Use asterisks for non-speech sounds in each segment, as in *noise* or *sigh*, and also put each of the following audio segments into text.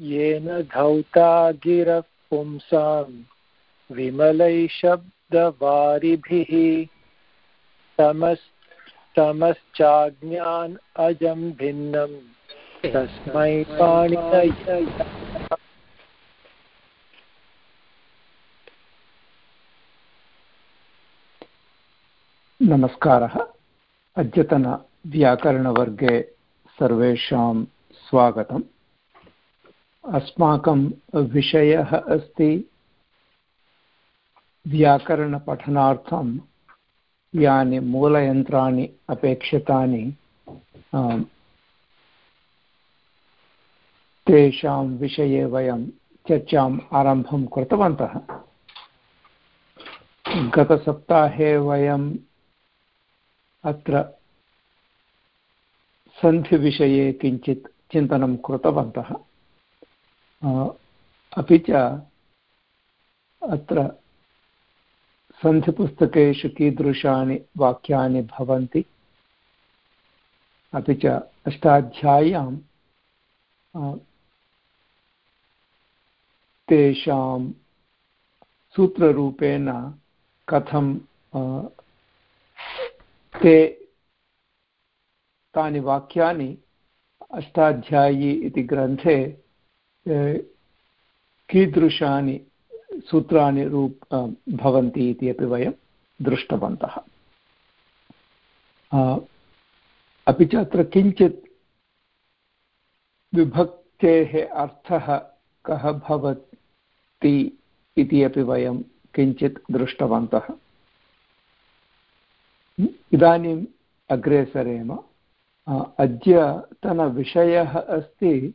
येन धौता गिरः पुंसां विमलैः शब्दवारिभिः तमश्चाज्ञान् अजं भिन्नं तस्मै पाणिनय नमस्कारः। अद्यतनव्याकरणवर्गे सर्वेषां स्वागतम्। अस्माकं विषयः अस्ति व्याकरणपठनार्थं यानि मूलयन्त्राणि अपेक्षितानि तेषां विषये वयं चर्चाम् आरम्भं कृतवन्तः। गतसप्ताहे वयम् अत्र सन्धिविषये किञ्चित् चिन्तनं कृतवन्तः। अपि च अत्र सन्धिपुस्तकेषु कीदृशानि वाक्यानि भवन्ति, अपि च अष्टाध्याय्यां तेषां सूत्ररूपेण कथं ते तानि वाक्यानि अष्टाध्यायी इति ग्रन्थे कीदृशानि सूत्राणि रूप भवन्ति इति अपि वयं दृष्टवन्तः। अपि च अत्र किञ्चित् विभक्तेः अर्थः कः भवति इति अपि वयं किञ्चित् दृष्टवन्तः। इदानीम् अग्रे सरेम। अद्यतनविषयः अस्ति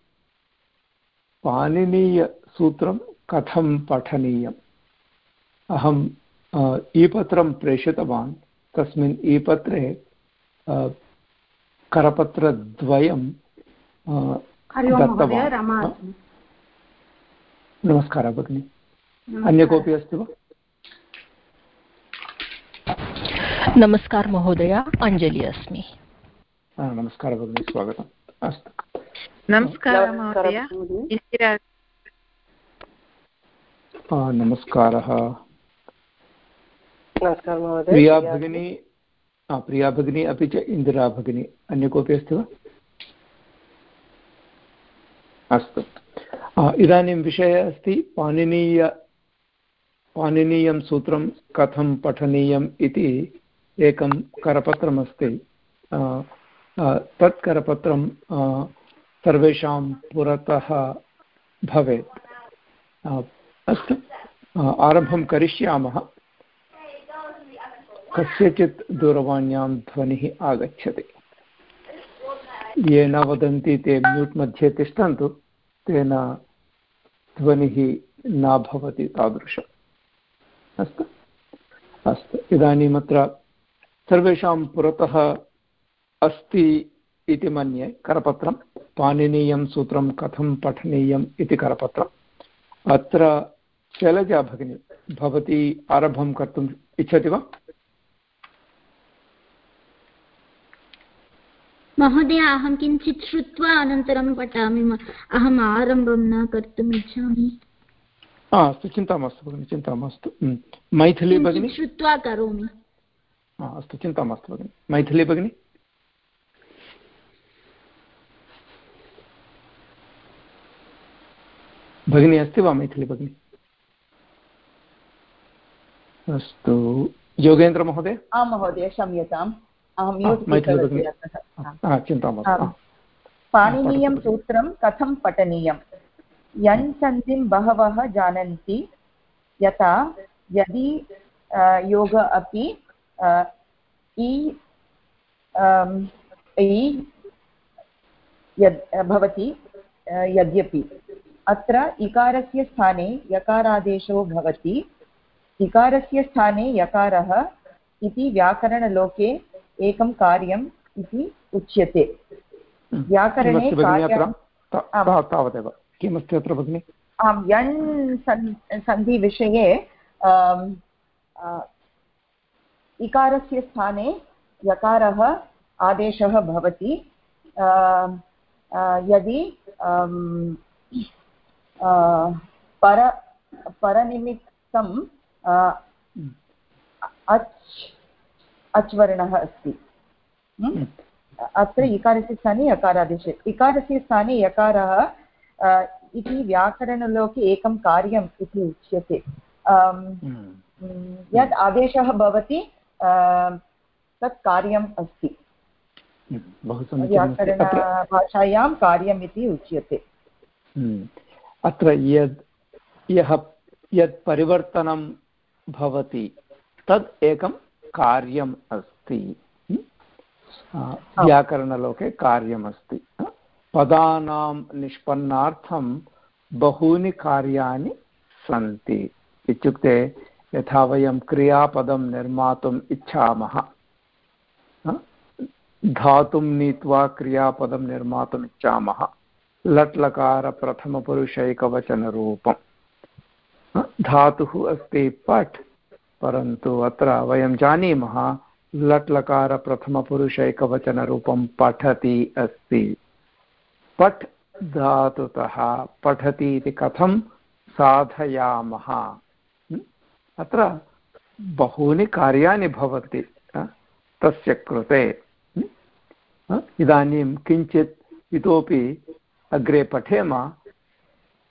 पाणिनीयसूत्रं कथं पठनीयम्? अहम् ईपत्रं प्रेषितवान्। तस्मिन् ईपत्रे करपत्रद्वयं दत्तवान्। नमस्कारः भगिनि। अन्य कोऽपि अस्ति वा? नमस्कार महोदय अञ्जलि अस्मि। नमस्कारः भगिनि स्वागतम्। अस्तु। नमस्कारः महोदय नमस्कारः प्रिया भगिनी प्रिया भगिनी अपि च इन्दिरा भगिनी अन्य कोऽपि अस्ति वा अस्तु इदानीं विषयः अस्ति पाणिनीय पाणिनीयं सूत्रं कथं पठनीयम् इति एकं करपत्रमस्ति तत् करपत्रं सर्वेषां पुरतः भवेत्। अस्तु। आरम्भं करिष्यामः। कस्यचित् दूरवाण्यां ध्वनिः आगच्छति। ये न वदन्ति ते म्यूट् मध्ये तिष्ठन्तु, तेन ध्वनिः न भवति तादृशम्। अस्तु। अस्तु। इदानीम् अत्र सर्वेषां पुरतः अस्ति इति मन्ये करपत्रं। पाणिनीयं सूत्रं कथं पठनीयम् इति करपत्रम्। अत्र शैलजा भगिनी भवती आरम्भं कर्तुम् इच्छति वा? महोदय अहं किञ्चित् श्रुत्वा अनन्तरं पठामि अहम् आरम्भं न कर्तुम् इच्छामि। अस्तु चिन्ता मास्तु भगिनि चिन्ता मास्तु। मैथिली भगिनी? श्रुत्वा करोमि। अस्तु चिन्ता मास्तु भगिनि। मैथिली भगिनी? भगिनी अस्ति वा मैथिली भगिनी? अस्तु। योगेन्द्रमहोदय आं महोदय क्षम्यताम्। अहं चिन्ता मास्तु। पाणिनीयं सूत्रं कथं पठनीयं यन् सन्धिं बहवः जानन्ति यथा यदि योग अपि यद् भवति यद्यपि। अत्र इकारस्य स्थाने यकारादेशो भवति। इकारस्य स्थाने यकारः इति व्याकरणलोके एकं कार्यम् इति उच्यते। व्याकरणे तावदेव। किमस्ति अत्र भगिनि? आं यण् सन्धिविषये इकारस्य स्थाने यकारः आदेशः भवति। यदि पर परनिमित्तं अच् अच् वर्णः अस्ति। अत्र इकारस्य स्थाने यकारादेशे। इकारस्य स्थाने यकारः इति व्याकरणलोके एकं कार्यम् इति उच्यते। यत् आदेशः भवति तत् कार्यम् अस्ति। व्याकरणभाषायां कार्यम् इति उच्यते। अत्र यद् यः यत् परिवर्तनं भवति तद् एकं कार्यम् अस्ति। व्याकरणलोके कार्यमस्ति। पदानां निष्पन्नार्थं बहूनि कार्याणि सन्ति। इत्युक्ते यथा वयं क्रियापदं निर्मातुम् इच्छामः। धातुं नीत्वा क्रियापदं निर्मातुम् इच्छामः। लट् लकारप्रथमपुरुषैकवचनरूपम् धातुः अस्ति पठ् परन्तु अत्र वयं जानीमः लट् लकारप्रथमपुरुषैकवचनरूपं पठति अस्ति। पठ् धातुतः पठति इति कथं साधयामः? अत्र बहूनि कार्याणि भवन्ति तस्य कृते। इदानीं किञ्चित् इतोपि अग्रे पठेम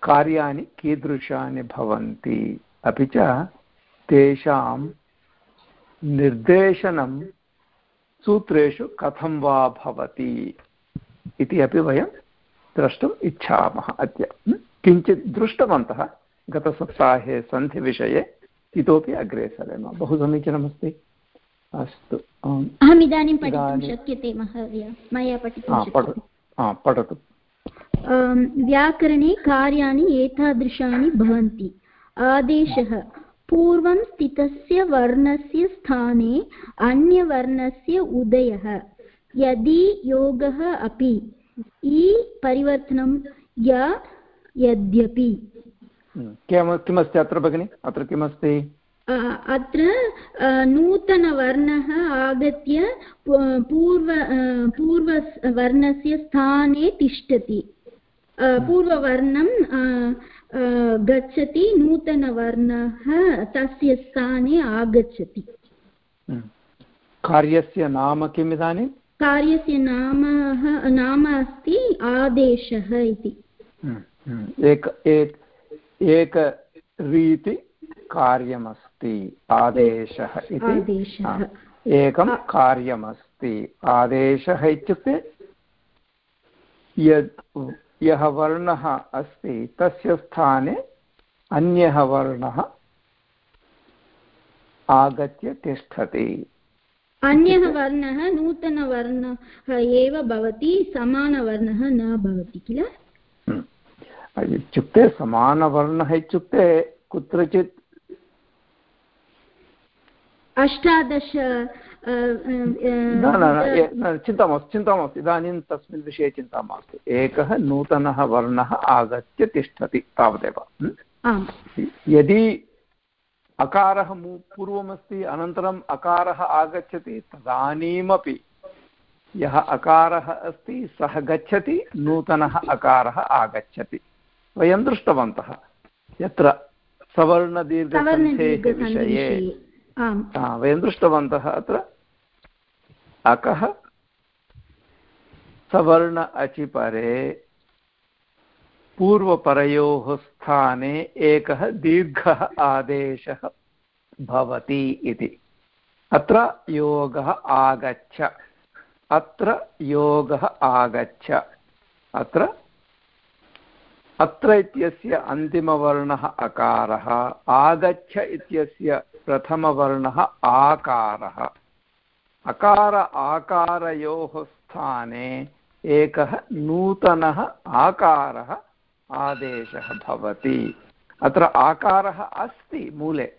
कार्याणि कीदृशानि भवन्ति। अपि च तेषां निर्देशनं सूत्रेषु कथं वा भवति इति अपि वयं द्रष्टुम् इच्छामः अद्य। किञ्चित् दृष्टवन्तः गतसप्ताहे सन्धिविषये इतोपि अग्रे सरेम। बहु समीचीनमस्ति। अस्तु। अहम् इदानीं पठितुं शक्यते महोदय। मया पठितुं पठतु। व्याकरणे कार्याणि एतादृशानि भवन्ति। आदेशः पूर्वं स्थितस्य वर्णस्य स्थाने अन्यवर्णस्य उदयः यदि योगः अपि इ परिवर्तनं य यद्यपि। किमस्ति अत्र भगिनि? अत्र किमस्ति? अत्र नूतनवर्णः आगत्य पूर्व पूर्ववर्णस्य स्थाने तिष्ठति। पूर्ववर्णं गच्छति नूतनवर्णः तस्य स्थाने आगच्छति। कार्यस्य नाम किम् इदानीं? कार्यस्य नाम नाम अस्ति आदेशः इति। एक एक एकरीति कार्यमस्ति आदेशः इति। एकं कार्यमस्ति आदेशः इत्युक्ते यद् यः वर्णः अस्ति तस्य स्थाने अन्यः वर्णः आगत्य तिष्ठति। अन्यः वर्णः नूतनवर्णः एव भवति समानवर्णः न भवति किल? इत्युक्ते समानवर्णः इत्युक्ते कुत्रचित् अष्टादश न न चिन्ता मास्तु चिन्ता मास्तु इदानीं तस्मिन् विषये चिन्ता मास्तु। एकः नूतनः वर्णः आगत्य तिष्ठति तावदेव। यदि अकारः पूर्वमस्ति अनन्तरम् अकारः आगच्छति तदानीमपि यः अकारः अस्ति सः गच्छति नूतनः अकारः आगच्छति। वयं दृष्टवन्तः यत्र सवर्णदीर्घसन्धेः विषये। वयं दृष्टवन्तः अत्र अकः सवर्ण अचिपरे पूर्वपरयोः स्थाने एकः दीर्घः आदेशः भवति इति। अत्र योगः आगच्छ। अत्र योगः आगच्छ। अत्र अत्र इत्यस्य अन्तिमवर्णः अकारः, आगच्छ इत्यस्य प्रथमवर्णः आकारः। अकार आकारयोः स्थाने एकः नूतनः आकारः आदेशः भवति। अत्र आकारः अस्ति मूले,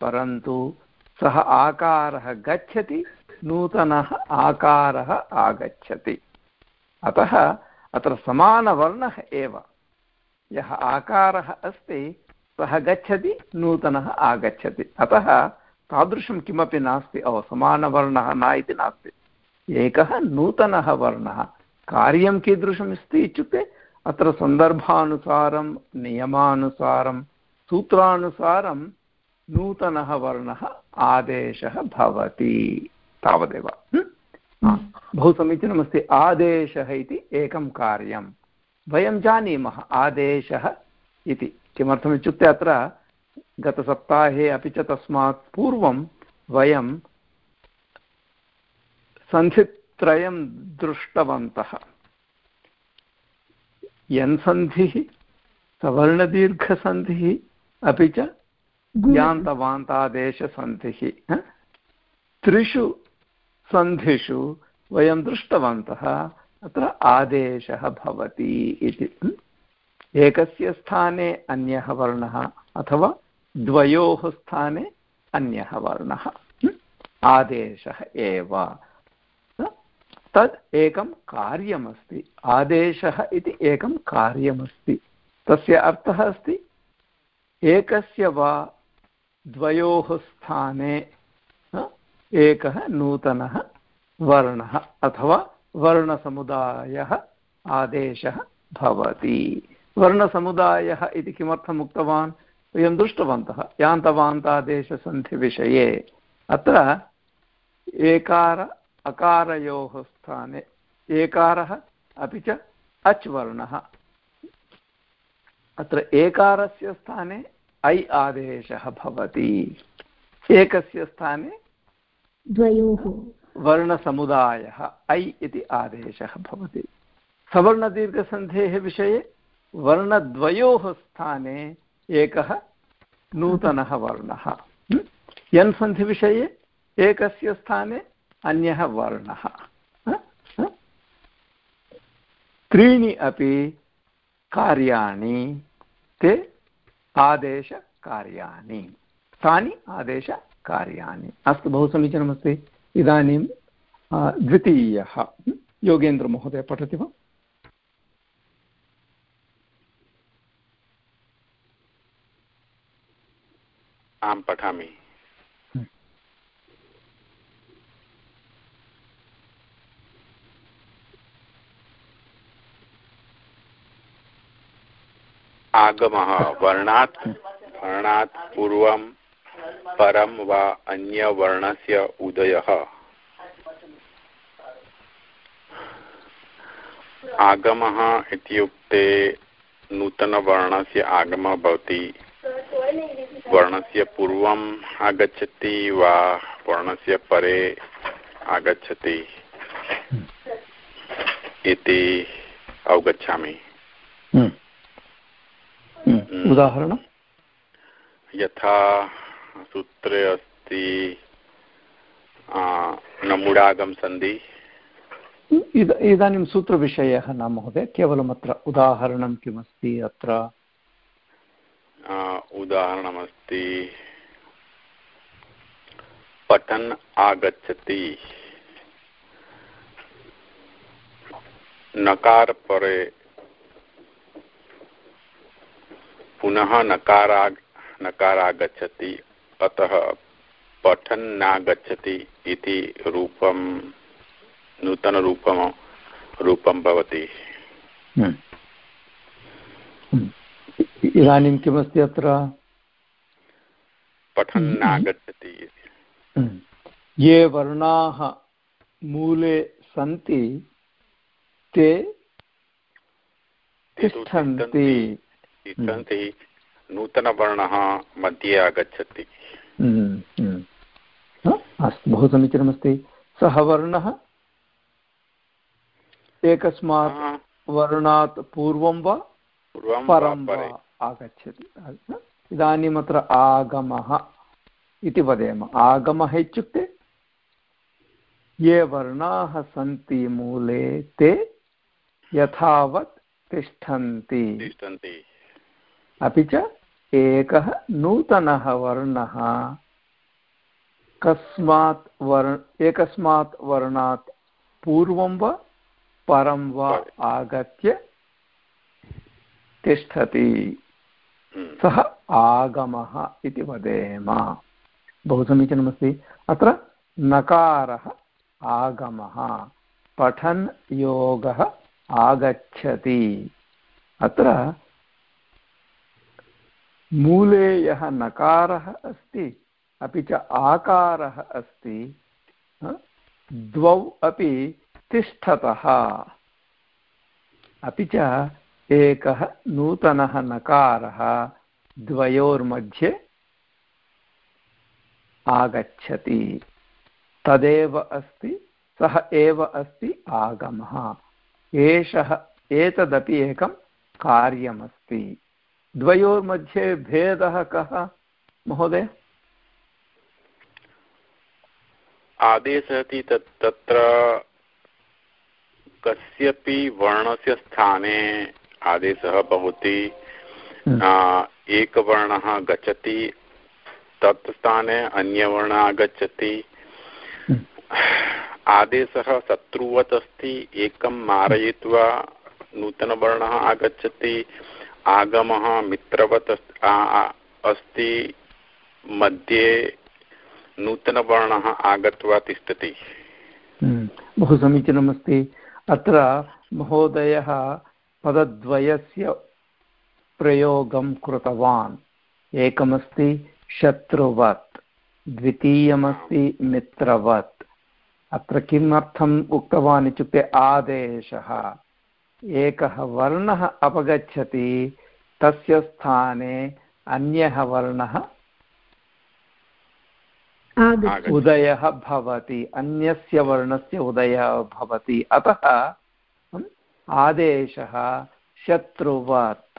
परन्तु सः आकारः गच्छति, नूतनः आकारः आगच्छति। अतः अत्र समानवर्णः एव। यः आकारः अस्ति, सः गच्छति, नूतनः आगच्छति। अतः तादृशं किमपि नास्ति। ओ, समानवर्णः न इति नास्ति। एकः नूतनः वर्णः। कार्यं कीदृशमस्ति इत्युक्ते अत्र सन्दर्भानुसारं, नियमानुसारं, सूत्रानुसारं नूतनः वर्णः आदेशः भवति। तावदेव। बहु समीचीनमस्ति। आदेशः इति एकं कार्यं। वयं जानीमः आदेशः इति। किमर्थमित्युक्ते अत्र गतसप्ताहे अपि च तस्मात् पूर्वं वयं सन्धित्रयं दृष्टवन्तः। यन्सन्धिः सवर्णदीर्घसन्धिः अपि च यान्तवान्तादेशसन्धिः त्रिषु सन्धिषु वयं दृष्टवन्तः, अत्र आदेशः भवति इति। एकस्य स्थाने अन्यः वर्णः अथवा द्वयोः स्थाने अन्यः वर्णः। आदेशः एव। तद् एकं कार्यमस्ति। आदेशः इति एकं कार्यमस्ति। तस्य अर्थः अस्ति एकस्य वा द्वयोः स्थाने एकः नूतनः वर्णः अथवा वर्णसमुदायः आदेशः भवति। वर्णसमुदायः इति किमर्थम् उक्तवान्? वयं दृष्टवन्तः यान्तवान्तादेशसन्धिविषये अत्र एकार अकारयोः स्थाने एकारः अपि च अच् वर्णः अत्र एकारस्य स्थाने ऐ आदेशः भवति। एकस्य स्थाने द्वयोः। वर्णसमुदायः ऐ इति आदेशः भवति। सवर्णदीर्घसन्धेः विषये वर्णद्वयोः स्थाने एकः नूतनः वर्णः। यन् सन्धिविषये एकस्य स्थाने अन्यः वर्णः। त्रीणि अपि कार्याणि, ते आदेशकार्याणि। तानि आदेशकार्याणि। अस्तु, बहु समीचीनमस्ति। इदानीं द्वितीयः। योगेन्द्रमहोदय, पठति वा? आं पठामि आगमः वर्णात् वर्णात् पूर्वं, परं वा अन्यवर्णस्य उदयः। आगमः इत्युक्ते नूतनवर्णस्य आगमः भवति। वर्णस्य पूर्वम् आगच्छति वा वर्णस्य परे आगच्छति इति अवगच्छामि हम्म। हम्म। उदाहरणं यथा सूत्रे अस्ति नमुडागम सन्धि इद इदानीं सूत्रविषयः न महोदय केवलम् अत्र उदाहरणं किमस्ति अत्र उदाहरणमस्ति। पठन् आगच्छति। नकारपरे। पुनः नकारा नकारागच्छति। अतः पठन् नागच्छति इति रूपं, नूतनरूपं, रूपं भवति। हम्म। हम्म। इदानीं किमस्ति अत्र? पठन् नागच्छति। हम्म। ये वर्णाः मूले सन्ति ते तिष्ठन्ति। तिष्ठन्ति नूतनवर्णः मध्ये आगच्छति। हम्म, अस्तु बहु समीचीनमस्ति। सः वर्णः? एकस्मात् वर्णात् पूर्वं वा? परं वा आगच्छति। इदानीम् अत्र आगमः इति वदेम। आगमः इत्युक्ते ये वर्णाः सन्ति मूले ते यथावत् तिष्ठन्ति। अपि च एकः नूतनः वर्णः। कस्मात् वर्ण एकस्मात् वर्णात् पूर्वं वा परं वा आगत्य तिष्ठति। सः आगमः इति वदेम। बहु समीचीनमस्ति। अत्र नकारः आगमः पठन् योगः आगच्छति। अत्र मूले यः नकारः अस्ति अपि च आकारः अस्ति द्वौ अपि तिष्ठतः। अपि च एकः नूतनः नकारः द्वयोर्मध्ये आगच्छति। तदेव अस्ति, सः एव अस्ति, आगमः। एषः, एतदपि एकं कार्यमस्ति। द्वयोर्मध्ये भेदः कः, महोदय? आदेशः इति तत्, तत्र कस्यपि वर्णस्य स्थाने आदेशः भवति हम्म। एकवर्णः गच्छति तत् स्थाने अन्यवर्णः आगच्छति हम्म। आदेशः शत्रुवत् अस्ति एकं मारयित्वा नूतनवर्णः आगच्छति आगमः मित्रवत् अस्ति मध्ये नूतनवर्णः आगत्वा तिष्ठति हम्म। बहु समीचीनमस्ति अत्र महोदयः पदद्वयस्य प्रयोगं कृतवान्। एकमस्ति शत्रुवत् द्वितीयमस्ति मित्रवत्। अत्र किमर्थम् उक्तवान् इत्युक्ते आदेशः। एकः वर्णः अपगच्छति तस्य स्थाने अन्यः वर्णः उदयः भवति अन्यस्य वर्णस्य उदयः भवति। अतः आदेशः शत्रुवत्।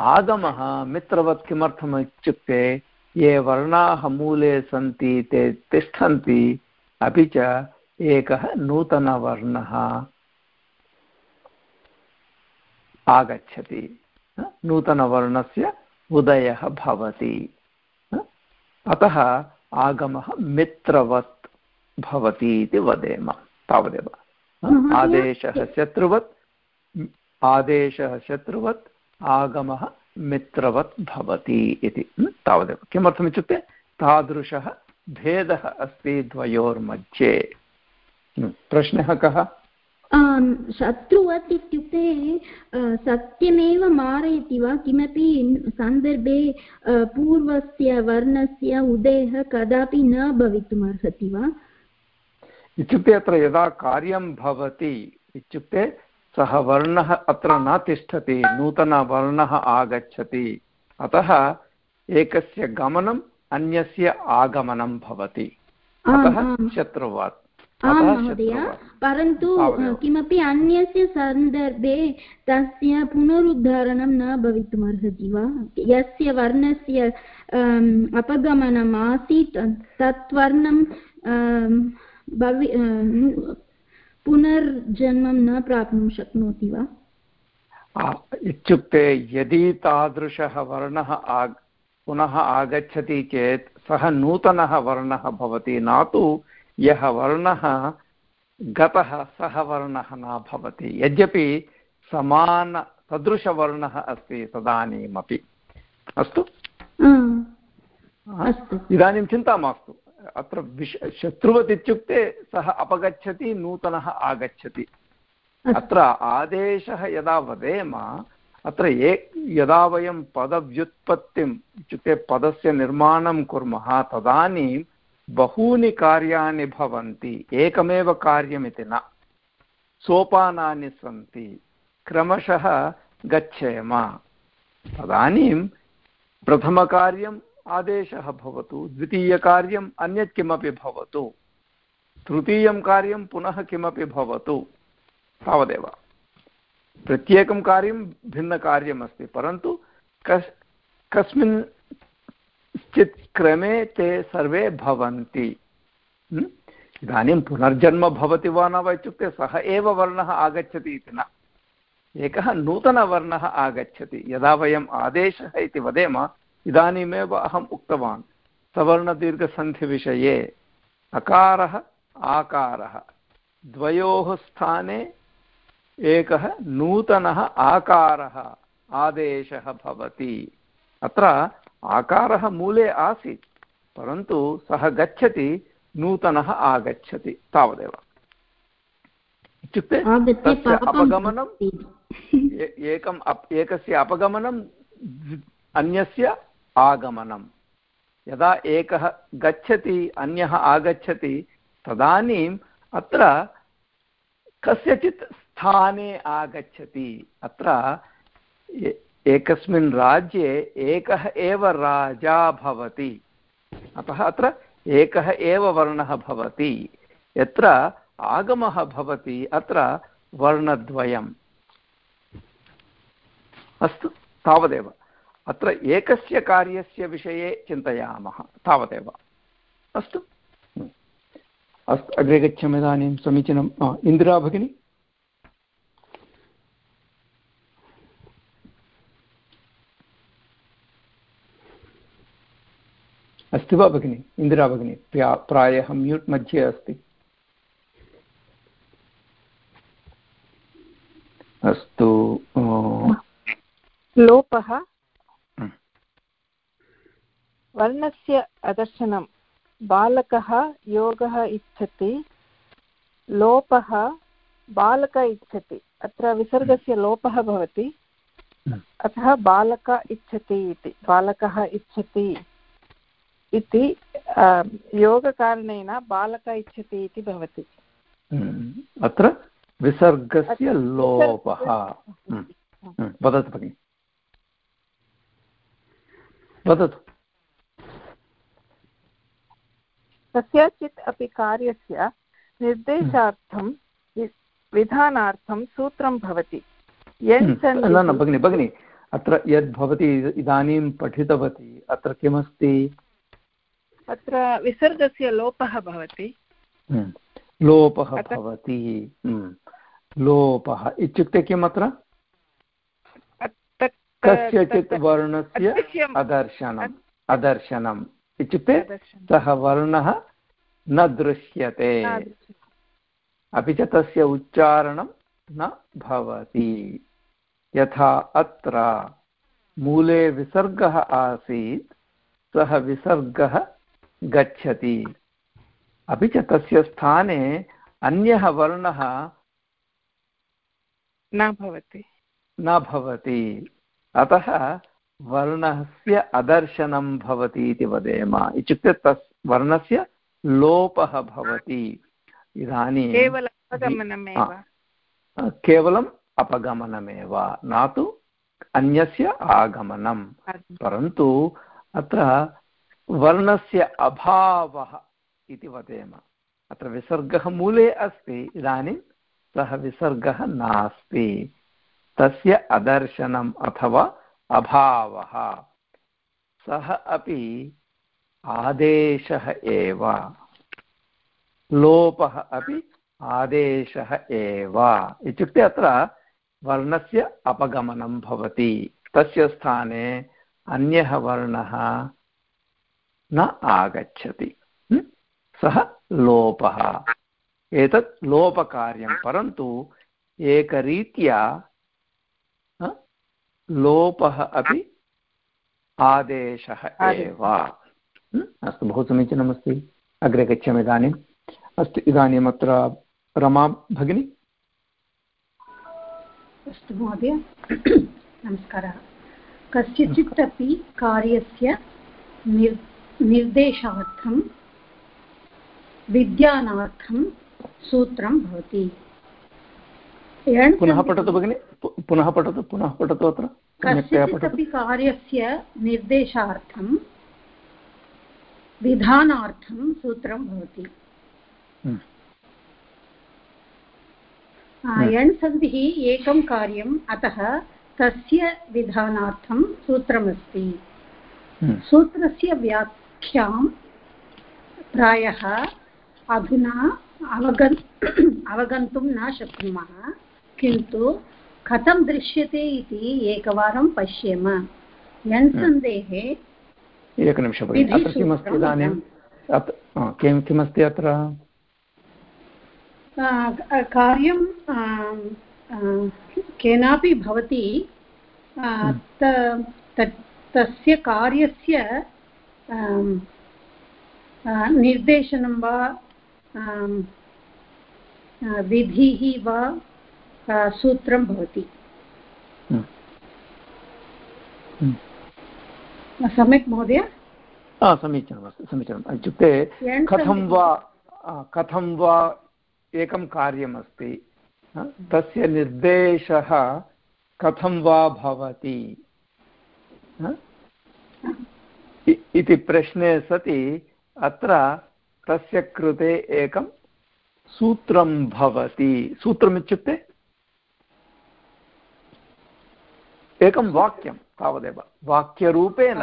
आगमः मित्रवत् किमर्थम् इत्युक्ते, ये वर्णाः मूले सन्ति, ते तिष्ठन्ति, अपि च एकः नूतनवर्णः आगच्छति। नूतनवर्णस्य उदयः भवति। अतः आगमः मित्रवत् भवति इति वदेम। तावदेव। आदेशः शत्रुवत् आदेशः शत्रुवत् आगमः मित्रवत् भवति इति। तावदेव। किमर्थमित्युक्ते तादृशः भेदः अस्ति द्वयोर्मध्ये। प्रश्नः कः? शत्रुवत् इत्युक्ते सत्यमेव मारयति वा? किमपि सन्दर्भे पूर्वस्य वर्णस्य उदयः कदापि न भवितुमर्हति वा? इत्युक्ते अत्र यदा कार्यं भवति इत्युक्ते सः वर्णः अत्र न तिष्ठति नूतनवर्णः आगच्छति। अतः एकस्य गमनम् अन्यस्य आगमनं भवति। अतः शत्रुवात्। आं महोदय। परन्तु किमपि अन्यस्य सन्दर्भे तस्य पुनरुद्धारणं न भवितुमर्हति वा? यस्य वर्णस्य अपगमनम् आसीत् तत् वर्णं भवि पुनर्जन्मं न प्राप्नुं शक्नोति वा? इत्युक्ते यदि तादृशः वर्णः आग् पुनः आगच्छति चेत् सः नूतनः वर्णः भवति न तु यः वर्णः गतः सः वर्णः न भवति। यद्यपि समान सदृशवर्णः अस्ति तदानीमपि। अस्तु। इदानीं चिन्ता मास्तु। अत्र विश शत्रुवत् इत्युक्ते सः अपगच्छति नूतनः आगच्छति। अत्र आदेशः यदा वदेम अत्र ये यदा वयं पदव्युत्पत्तिम् इत्युक्ते पदस्य निर्माणं कुर्मः तदानीं बहूनि कार्याणि भवन्ति एकमेव कार्यमिति न। सोपानानि सन्ति क्रमशः गच्छेम। तदानीं प्रथमकार्यम् आदेशः भवतु द्वितीयकार्यम् अन्यत् किमपि भवतु, तृतीयं कार्यं पुनः किमपि भवतु, तावदेव। प्रत्येकं कार्यं भिन्नकार्यमस्ति, परन्तु कस्, कस्मिन् चित् क्रमे ते सर्वे भवन्ति। इदानीं पुनर्जन्म भवति वा न वा इत्युक्ते सः एव वर्णः आगच्छति इति न। एकः नूतनवर्णः आगच्छति। यदा वयम् आदेशः इति वदेम इदानीमेव अहम् उक्तवान् सवर्णदीर्घसन्धिविषये। अकारः आकारः। द्वयोः स्थाने एकः नूतनः आकारः आदेशः भवति। अत्र आकारः मूले आसीत् परन्तु सः गच्छति नूतनः आगच्छति तावदेव। इत्युक्ते तस्य अपगमनं एकम् अप् एकस्य अपगमनं अन्यस्य आगमनं यदा एकः गच्छति, अन्यः आगच्छति, तदानीम् अत्र कस्यचित् स्थाने आगच्छति। अत्र एकस्मिन् राज्ये एकः एव राजा भवति। अतः अत्र एकः एव वर्णः भवति। यत्र आगमः भवति, अत्र वर्णद्वयम्। अस्तु, तावदेव। अत्र एकस्य कार्यस्य विषये चिन्तयामः, तावदेव। अस्तु। अस्तु, अग्रे गच्छामः इदानीं समीचीनम् इन्दिरा भगिनी? अस्ति वा भगिनि? इन्दिरा भगिनी प्रायः म्यूट् मध्ये अस्ति। अस्तु लोपः। वर्णस्य अदर्शनं बालकः योगः इच्छति लोपः बालक इच्छति। अत्र विसर्गस्य लोपः भवति। अतः बालक इच्छति इति बालकः इच्छति इति योगकारणेन बालक इच्छति इति भवति। अत्र विसर्गस्य लोपः। वदतु भगिनि। वदतु। कस्यचित् अपि कार्यस्य निर्देशार्थं विधानार्थं सूत्रं भवति। न न भगिनि भगिनि अत्र यद् भवती इदानीं पठितवती अत्र किमस्ति? अत्र विसर्गस्य लोपः भवति। लोपः भवति। लोपः। इत्युक्ते किम् अत्र? कस्यचित् वर्णस्य अदर्शनम्। अदर्शनम्। इत्युक्ते सः वर्णः न दृश्यते। अपि च तस्य उच्चारणं न भवति। यथा अत्र मूले विसर्गः आसीत् सः विसर्गः गच्छति। अपि च तस्य स्थाने अन्यः वर्णः न भवति। न भवति। अतः वर्णस्य अदर्शनं भवति इति वदेम। इत्युक्ते तस् वर्णस्य लोपः भवति। इदानीं केवलम् अपगमनमेव। न तु अन्यस्य आगमनं परन्तु अत्र वर्णस्य अभावः इति वदेम। अत्र विसर्गः मूले अस्ति इदानीं सः विसर्गः नास्ति। तस्य अदर्शनम् अथवा अभावः। सः अपि आदेशः एव। लोपः अपि आदेशः एव। इत्युक्ते अत्र वर्णस्य अपगमनं भवति। तस्य स्थाने अन्यः वर्णः न आगच्छति। सः लोपः। एतत् लोपकार्यं, परन्तु एकरीत्या लोपः अपि आदेशः एव। अस्तु बहु समीचीनमस्ति। अग्रे गच्छामि इदानीम् अस्तु इदानीम् अत्र रमा भगिनी। अस्तु महोदय। नमस्कारः। कस्यचित् अपि कार्यस्य निर् निर्देशार्थं विज्ञानार्थं सूत्रं भवति। पुनः पठतु भगिनि। पुनः पठतु पुनः पठतु अत्र कस्यचिदपि कार्यस्य निर्देशार्थं विधानार्थं सूत्रं भवति हम्म। यण् सन्धिः एकं कार्यम् अतः तस्य विधानार्थं सूत्रमस्ति हम्म। सूत्रस्य व्याख्यां प्रायः अधुना अवगन् *clears throat* अवगन्तुं न शक्नुमः किन्तु कथं दृश्यते इति एकवारं पश्येम। यन्सन्देः एकनिमिषं भगिनि अत्र किमस्ति इदानीं? किं किमस्ति अत्र? कार्यं केनापि भवति तस्य कार्यस्य निर्देशनं वा विधिः वा सूत्रं भवति। सम्यक् महोदय? समीचीनमस्ति समीचीनम्। इत्युक्ते कथं वा कथं वा एकं कार्यमस्ति तस्य निर्देशः कथं वा भवति इति प्रश्ने सति अत्र तस्य कृते एकं सूत्रं भवति। सूत्रमित्युक्ते एकं वाक्यं तावदेव। वाक्यरूपेण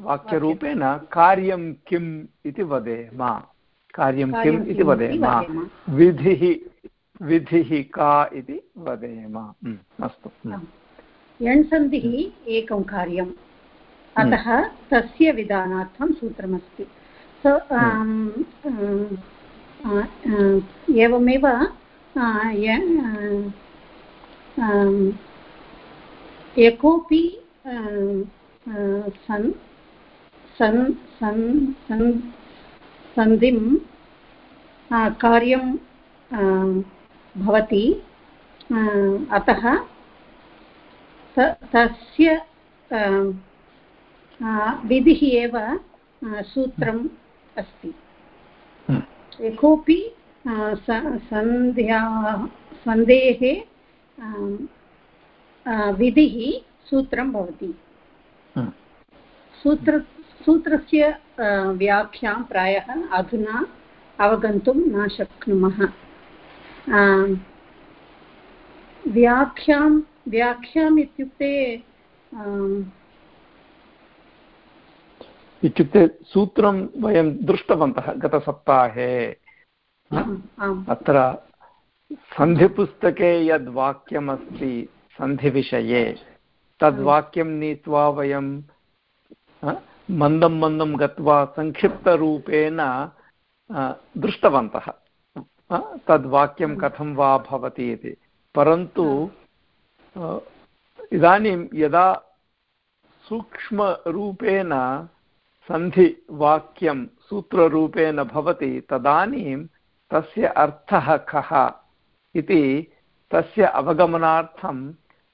वाक्यरूपेण कार्यं किम् इति वदेम कार्यं किम् इति वदेम विधिः विधिः का इति वदेम अस्तु। यण्सन्धिः एकं कार्यम्। अतः तस्य विधानार्थं सूत्रमस्ति। एवमेव यकोपि सन् सन् सन् सन् सन्धिं कार्यं भवति अतः तस्य विधिः एव सूत्रम् अस्ति हम्म। कोऽपि सन्ध्या सन्धेः विधिः सूत्रं भवति। हम्म। सूत्र सूत्रस्य व्याख्यां प्रायः अधुना अवगन्तुं न शक्नुमः। व्याख्यां व्याख्याम् इत्युक्ते इत्युक्ते सूत्रं वयं दृष्टवन्तः गतसप्ताहे। अत्र सन्धिपुस्तके यद् वाक्यमस्ति सन्धिविषये। तद्वाक्यं नीत्वा वयं मन्दं मन्दं गत्वा संक्षिप्तरूपेण दृष्टवन्तः। तद्वाक्यं कथं वा भवति इति। परन्तु इदानीं यदा सूक्ष्मरूपेण सन्धिवाक्यं सूत्ररूपेण भवति तदानीं तस्य अर्थः कः इति तस्य अवगमनार्थं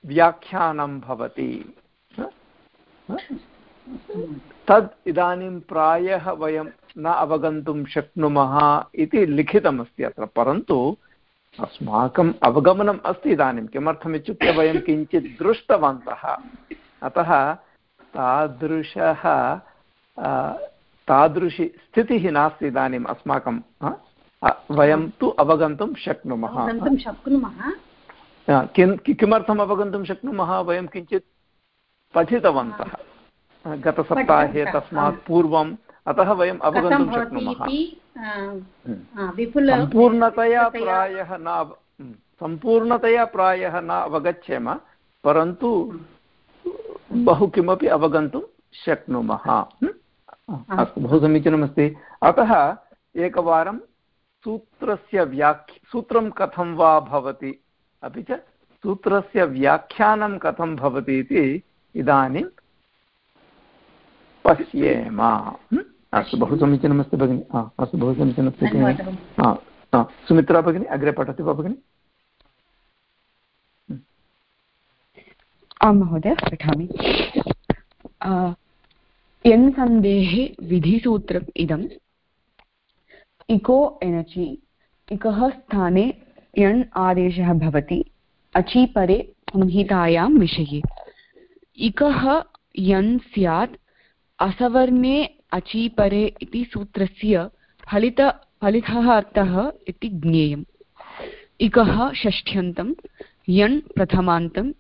व्याख्यानं भवति। तद् इदानीं प्रायः वयं न अवगन्तुं शक्नुमः इति लिखितमस्ति अत्र, परन्तु अस्माकम् अवगमनम् अस्ति इदानीं। किमर्थमित्युक्ते वयं किञ्चित् दृष्टवन्तः। अतः तादृशः तादृशी स्थितिः नास्ति इदानीम् अस्माकं वयं तु अवगन्तुं शक्नुमः। किं किमर्थम् अवगन्तुं शक्नुमः? वयं किञ्चित् पठितवन्तः। गतसप्ताहे तस्मात् पूर्वम् अतः वयम् अवगन्तुं शक्नुमः। सम्पूर्णतया प्रायः न सम्पूर्णतया प्रायः न अवगच्छेम परन्तु बहु किमपि अवगन्तुं शक्नुमः। अस्तु। बहु समीचीनमस्ति। अतः एकवारं सूत्रस्य व्याख् सूत्रं कथं वा भवति? अपि च सूत्रस्य व्याख्यानं कथं भवति इति इदानीं पश्येम। अस्तु बहु समीचीनमस्ति भगिनि। अस्तु बहु समीचीनमस्ति भगिनि। सुमित्रा भगिनी अग्रे पठति वा भगिनि? आं महोदय पठामि। यन् सन्देहे विधिसूत्रम् इदम्। इको एनचि इकः स्थाने यण् आदेशः भवति। अचि परे संहितायां विषये। इकः यन् स्यात्, असवर्णे अचि परे इति सूत्रस्य फलित, फलितः अर्थः इति ज्ञेयम्। इकः षष्ठ्यन्तं यण् प्रथमान्तम्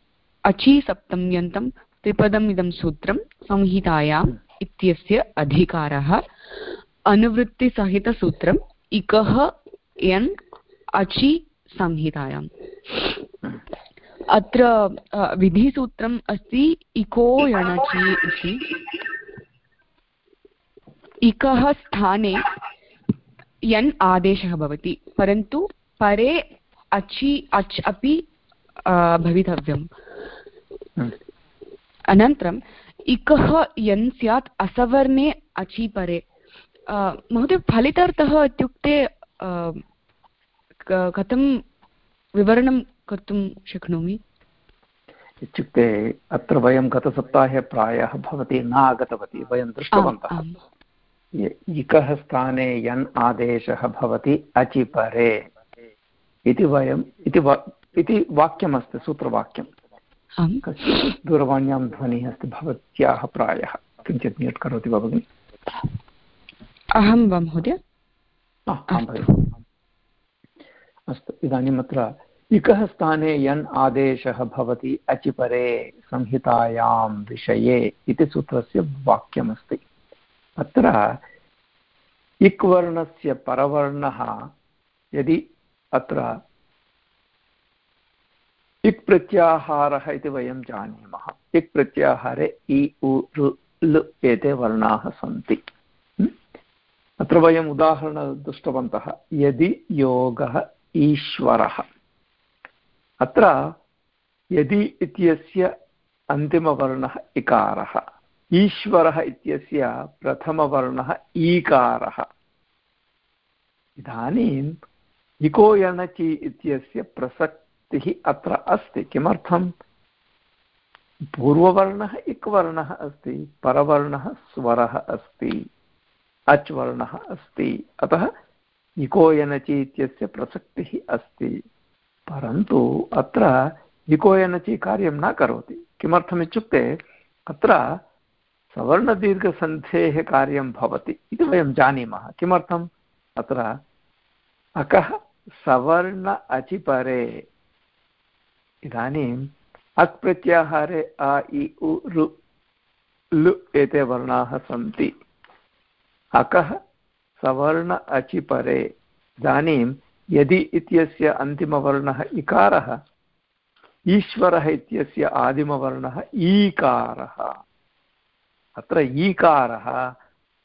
अचि सप्तम्यन्तं त्रिपदम् इदं सूत्रं संहितायाम् इत्यस्य अधिकारः। अनुवृत्तिसहितसूत्रम्, इकः यन् अचि संहितायाम् अत्र विधिसूत्रम् अस्ति इको यणचि इति। इकः स्थाने यन् आदेशः भवति परन्तु परे अचि अच् अपि भवितव्यम्। हम्म। अनन्तरम् इकः यन् स्यात् असवर्णे अचि परे। महोदय फलितार्थः इत्युक्ते कथं विवरणं कर्तुं शक्नोमि? इत्युक्ते अत्र वयं गतसप्ताहे प्रायः भवती न आगतवती वयं दृष्टवन्तः। इकः स्थाने यन् आदेशः भवति अचिपरे। इति वयम् इति वा इति वाक्यमस्ति सूत्रवाक्यं दूरवाण्यां ध्वनिः अस्ति भवत्याः प्रायः। किञ्चित् म्यूट् करोति वा भगिनि? अहं वा महोदय? अस्तु। इदानीम् अत्र इकः स्थाने यन् आदेशः भवति अचिपरे, संहितायां विषये इति सूत्रस्य वाक्यमस्ति। अत्र इक् वर्णस्य परवर्णः, यदि अत्र इक् प्रत्याहारः इति वयं जानीमः। इक् प्रत्याहारे इ, उ, ऋ, लृ एते वर्णाः सन्ति। अत्र वयम् उदाहरणं दृष्टवन्तः। यदि योगः ईश्वरः। अत्र यदि इत्यस्य अन्तिमवर्णः इकारः। ईश्वरः इत्यस्य प्रथमवर्णः ईकारः। इदानीम् इको यणचि इत्यस्य प्रसक्तिः अत्र अस्ति किमर्थम् पूर्ववर्णः इक् वर्णः अस्ति, परवर्णः स्वरः अस्ति अच् वर्णः अस्ति। अतः इको यनचि इत्यस्य प्रसक्तिः अस्ति। परन्तु अत्र विकोयनचि कार्यं न करोति। किमर्थमित्युक्ते अत्र सवर्णदीर्घसन्धेः कार्यं भवति इति वयं जानीमः। किमर्थम्? अत्र अकः सवर्ण अचिपरे। इदानीम् अक् प्रत्याहारे अ, इ, उ ऋ लु एते वर्णाः सन्ति। अकः सवर्ण अचिपरे इदानीं यदि इत्यस्य अन्तिमवर्णः इकारः, ईश्वरः इत्यस्य आदिमवर्णः ईकारः। अत्र ईकारः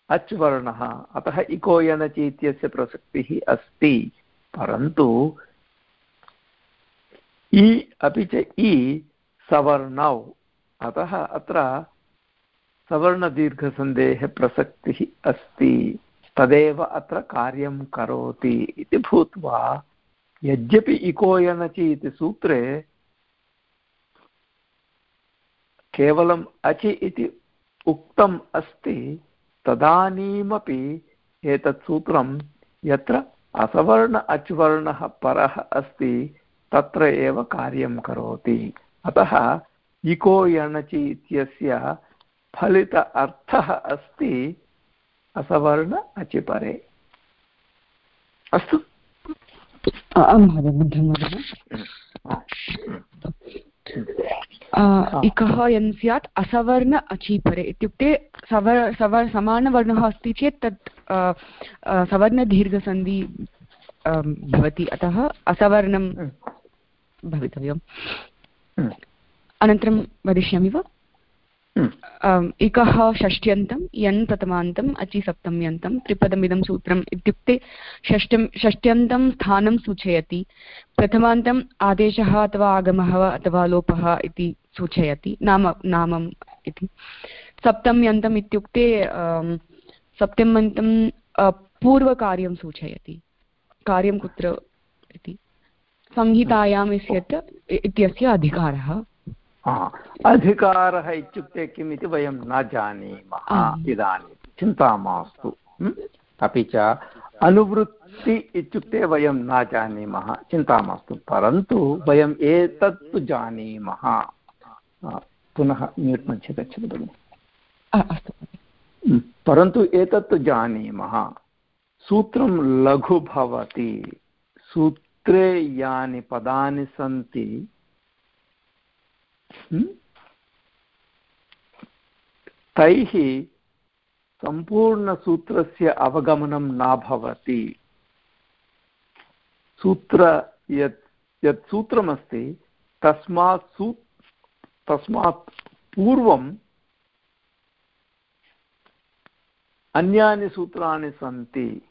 अच् वर्णः अतः इको यनचि इत्यस्य प्रसक्तिः अस्ति। परन्तु इ अपि च इ सवर्णौ, अतः अत्र सवर्णदीर्घसन्धेः प्रसक्तिः अस्ति। तदेव अत्र कार्यं करोति इति भूत्वा यद्यपि इको यनचि इति सूत्रे केवलम् अचि इति उक्तम् अस्ति, तदानीमपि एतत् सूत्रं यत्र असवर्ण अच्वर्णः परः अस्ति, तत्र एव कार्यं करोति। अतः इको यणचि इत्यस्य फलित अर्थः अस्ति असवर्ण अचिपरे अस्तु। इकः यन् स्यात् असवर्ण अचीपरे इत्युक्ते सवर् सवर् समानवर्णः अस्ति चेत् तत् सवर्णदीर्घसन्धि भवति। अतः असवर्णं भवितव्यम्। अनन्तरं वदिष्यामि वा? इकः षष्ट्यन्तं यन् प्रथमान्तम् अचि सप्तम्यन्तं त्रिपदमिदं सूत्रम् इत्युक्ते षष्ट्यं षष्ट्यन्तं स्थानं सूचयति। प्रथमान्तम् आदेशः अथवा आगमः अथवा लोपः इति सूचयति नाम नामम् इति। सप्तम्यन्तम् इत्युक्ते सप्तम्यन्तं पूर्वकार्यं सूचयति। कार्यं कुत्र इति। संहितायाम् इत्यस्य अधिकारः। अधिकारः इत्युक्ते किम् इति वयं न जानीमः इदानीं चिन्ता मास्तु अपि च अनुवृत्ति इत्युक्ते वयं न जानीमः चिन्ता मास्तु परन्तु वयम् एतत्तु जानीमः पुनः म्यूट् मध्ये गच्छतु भगिनि परन्तु एतत्तु जानीमः सूत्रं लघु भवति सूत्रे यानि पदानि सन्ति हम्म? तैः सम्पूर्णसूत्रस्य अवगमनं न भवति। सूत्र यत् यत् सूत्रमस्ति, तस्मात् सू, तस्मात् पूर्वम् अन्यानि सूत्राणि सन्ति।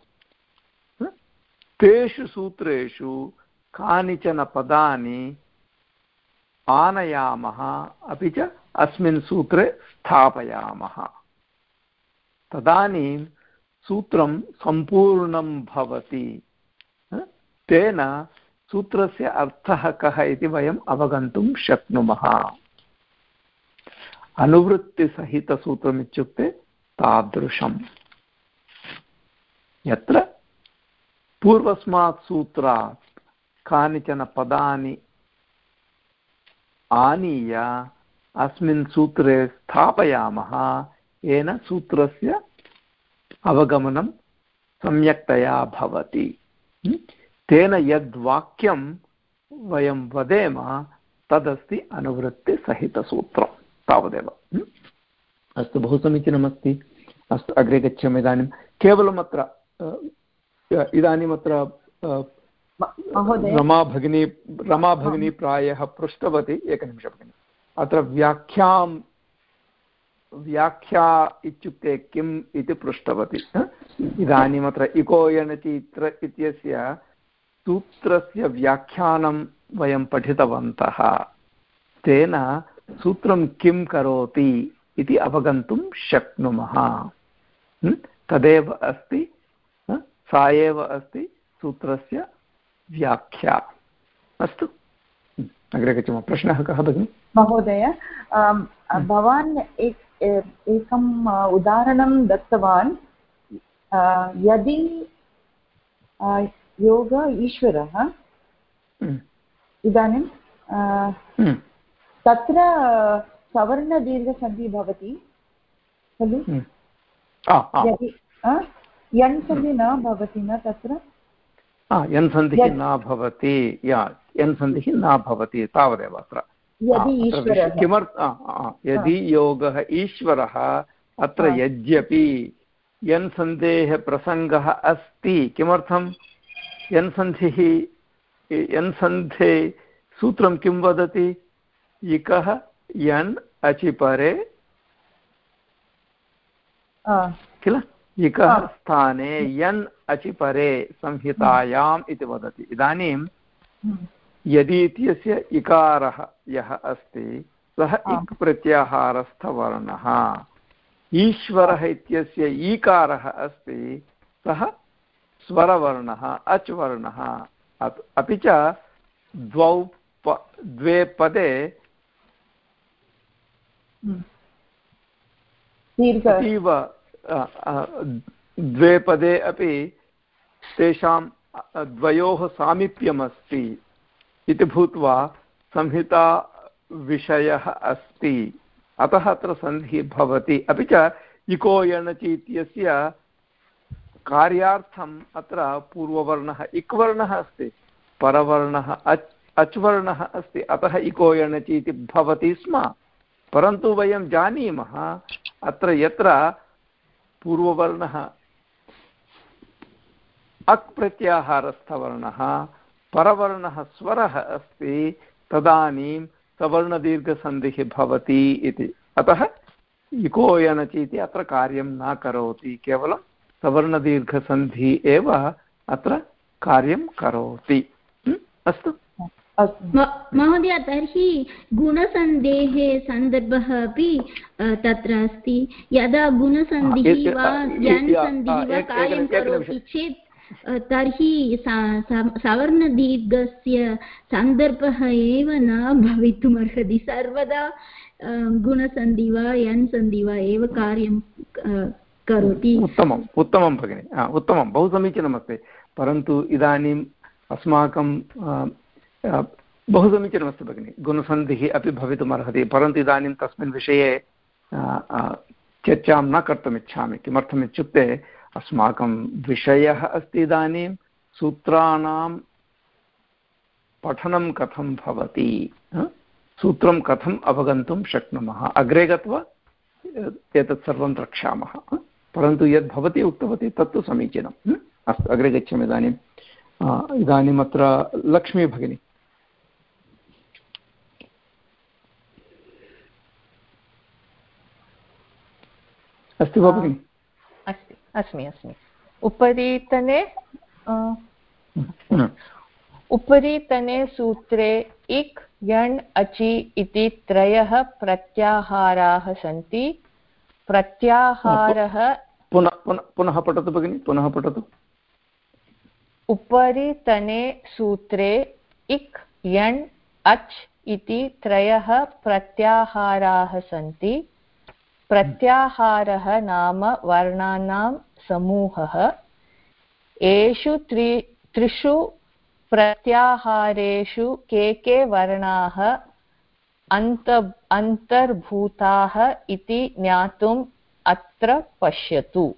तेषु सूत्रेषु कानिचन पदानि आनयामः, अपि च अस्मिन् सूत्रे स्थापयामः। तदानीं सूत्रं सम्पूर्णं भवति। तेन सूत्रस्य अर्थः कः इति वयम् अवगन्तुं शक्नुमः। अनुवृत्तिसहितसूत्रमित्युक्ते तादृशम्। यत्र पूर्वस्मात् सूत्रात् कानिचन पदानि आनीय, अस्मिन् सूत्रे स्थापयामः। येन सूत्रस्य अवगमनं सम्यक्तया भवति। तेन यद्वाक्यं वयं वदेम, तदस्ति अनुवृत्तिसहितसूत्रं तावदेव। अस्तु, बहु समीचीनमस्ति। अस्तु, अग्रे गच्छामः इदानीं। केवलम् अत्र इदानीम् अत्र रमा भगिनी रमा भगिनी प्रायः पृष्टवती एकनिमिषं भगिनि अत्र व्याख्यां, व्याख्या इत्युक्ते किम् इति पृष्टवती। इदानीमत्र इको यणचि इत्यस्य सूत्रस्य व्याख्यानं वयं पठितवन्तः। तेन सूत्रं किं करोति इति अवगन्तुं शक्नुमः। तदेव अस्ति। सा एव अस्ति सूत्रस्य व्याख्या। अस्तु। अग्रे गच्छामः प्रश्नः कः भगिनि? महोदय भवान् एकम् उदाहरणं दत्तवान्। यदि योग ईश्वरः हम्म। इदानीं हम्म। तत्र सवर्णदीर्घसन्धिः भवति खलु? हम्म। यदि यण् सन्धिः न भवति न तत्र? यन् सन्धिः न भवति यन् सन्धिः न भवति तावदेव अत्र। किमर्थ यदि योगः ईश्वरः अत्र यद्यपि यन् सन्धेः प्रसङ्गः अस्ति किमर्थं यन् सन्धिः यन् सन्धे सूत्रं किं वदति? इकः यन् अचिपरे किल? इकः स्थाने यन् अचिपरे संहितायाम् इति वदति। इदानीं हम्म। यदि इत्यस्य इकारः यः अस्ति सः इक् प्रत्याहारस्थवर्णः ईश्वरः इत्यस्य ईकारः अस्ति सः स्वरवर्णः अच् वर्णः अपि च द्वौ प द्वे पदे। अतीव द्वे पदे अपि तेषां द्वयोः सामीप्यमस्ति इति भूत्वा संहिताविषयः अस्ति। अतः अत्र सन्धिः भवति। अपि च इको यणचि इत्यस्य कार्यार्थम् अत्र पूर्ववर्णः इक् वर्णः अस्ति, परवर्णः, अच् अच् वर्णः अस्ति। अतः इको यणचि इति भवति स्म। परन्तु वयं जानीमः अत्र यत्र पूर्ववर्णः। अक् प्रत्याहारस्थवर्णः परवर्णः स्वरः अस्ति, तदानीं सवर्णदीर्घसन्धिः भवति इति। अतः इको यणचि इति अत्र कार्यं न करोति, केवलं सवर्णदीर्घसन्धि एव अत्र कार्यं करोति। अस्तु। महोदय तर्हि गुणसन्धेः सन्दर्भः अपि तत्र अस्ति। यदा गुणसन्धिः वा सन्धिः वा कार्यं करोति चेत् तर्हि सवर्णदीर्घस्य सन्दर्भः एव न भवितुमर्हति। सर्वदा गुणसन्धि वा यन् सन्धि वा एव कार्यं करोति। उत्तमम् उत्तमं भगिनि। उत्तमं। बहु समीचीनमस्ति। परन्तु इदानीम् अस्माकं बहु समीचीनमस्ति भगिनि। गुणसन्धिः अपि भवितुमर्हति, परन्तु इदानीं तस्मिन् विषये चर्चां न कर्तुमिच्छामि। किमर्थमित्युक्ते, अस्माकं विषयः अस्ति इदानीं, सूत्राणां पठनं कथं भवति? सूत्रं कथम् अवगन्तुं शक्नुमः? अग्रे गत्वा, एतत् सर्वं द्रक्ष्यामः। परन्तु यद् भवती उक्तवती, तत्तु समीचीनम् अस्तु, अग्रे गच्छामि इदानीम् इदानीम् अत्र लक्ष्मी भगिनी। अस्ति वा भगिनि अस्ति अस्मि अस्मि। उपरितने उपरितने सूत्रे इक् यण् अचि इति त्रयः प्रत्याहाराः सन्ति। प्रत्याहारः पुनः पुनः पठतु भगिनि पुनः पठतु। उपरितने सूत्रे इक् यण् अच् इति त्रयः प्रत्याहाराः सन्ति। प्रत्याहारः नाम वर्णानां समूहः। एषु त्रि त्रिषु प्रत्याहारेषु के के वर्णाः अन्त अन्तर्भूताः इति ज्ञातुम् अत्र पश्यतु।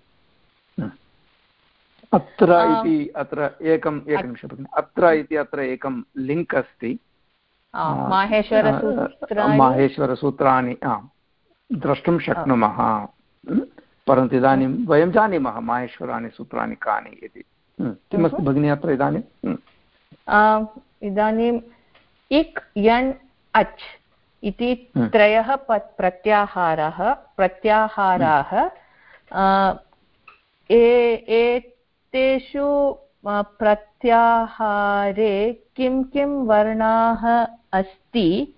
अत्र इति अत्र एकम् एकनिमिषं अत्र इति अत्र एकं लिङ्क् अस्ति। माहेश्वरसूत्राणि। द्रष्टुं शक्नुमः। परन्तु इदानीं वयं जानीमः माहेश्वराणि सूत्राणि कानि इति। किमस्ति भगिनी अत्र इदानीं? इदानीम् इक् यण् अच् इति त्रयः प्रत्याहारः प्रत्याहाराः एतेषु प्रत्याहारे किं किं वर्णाः अस्ति?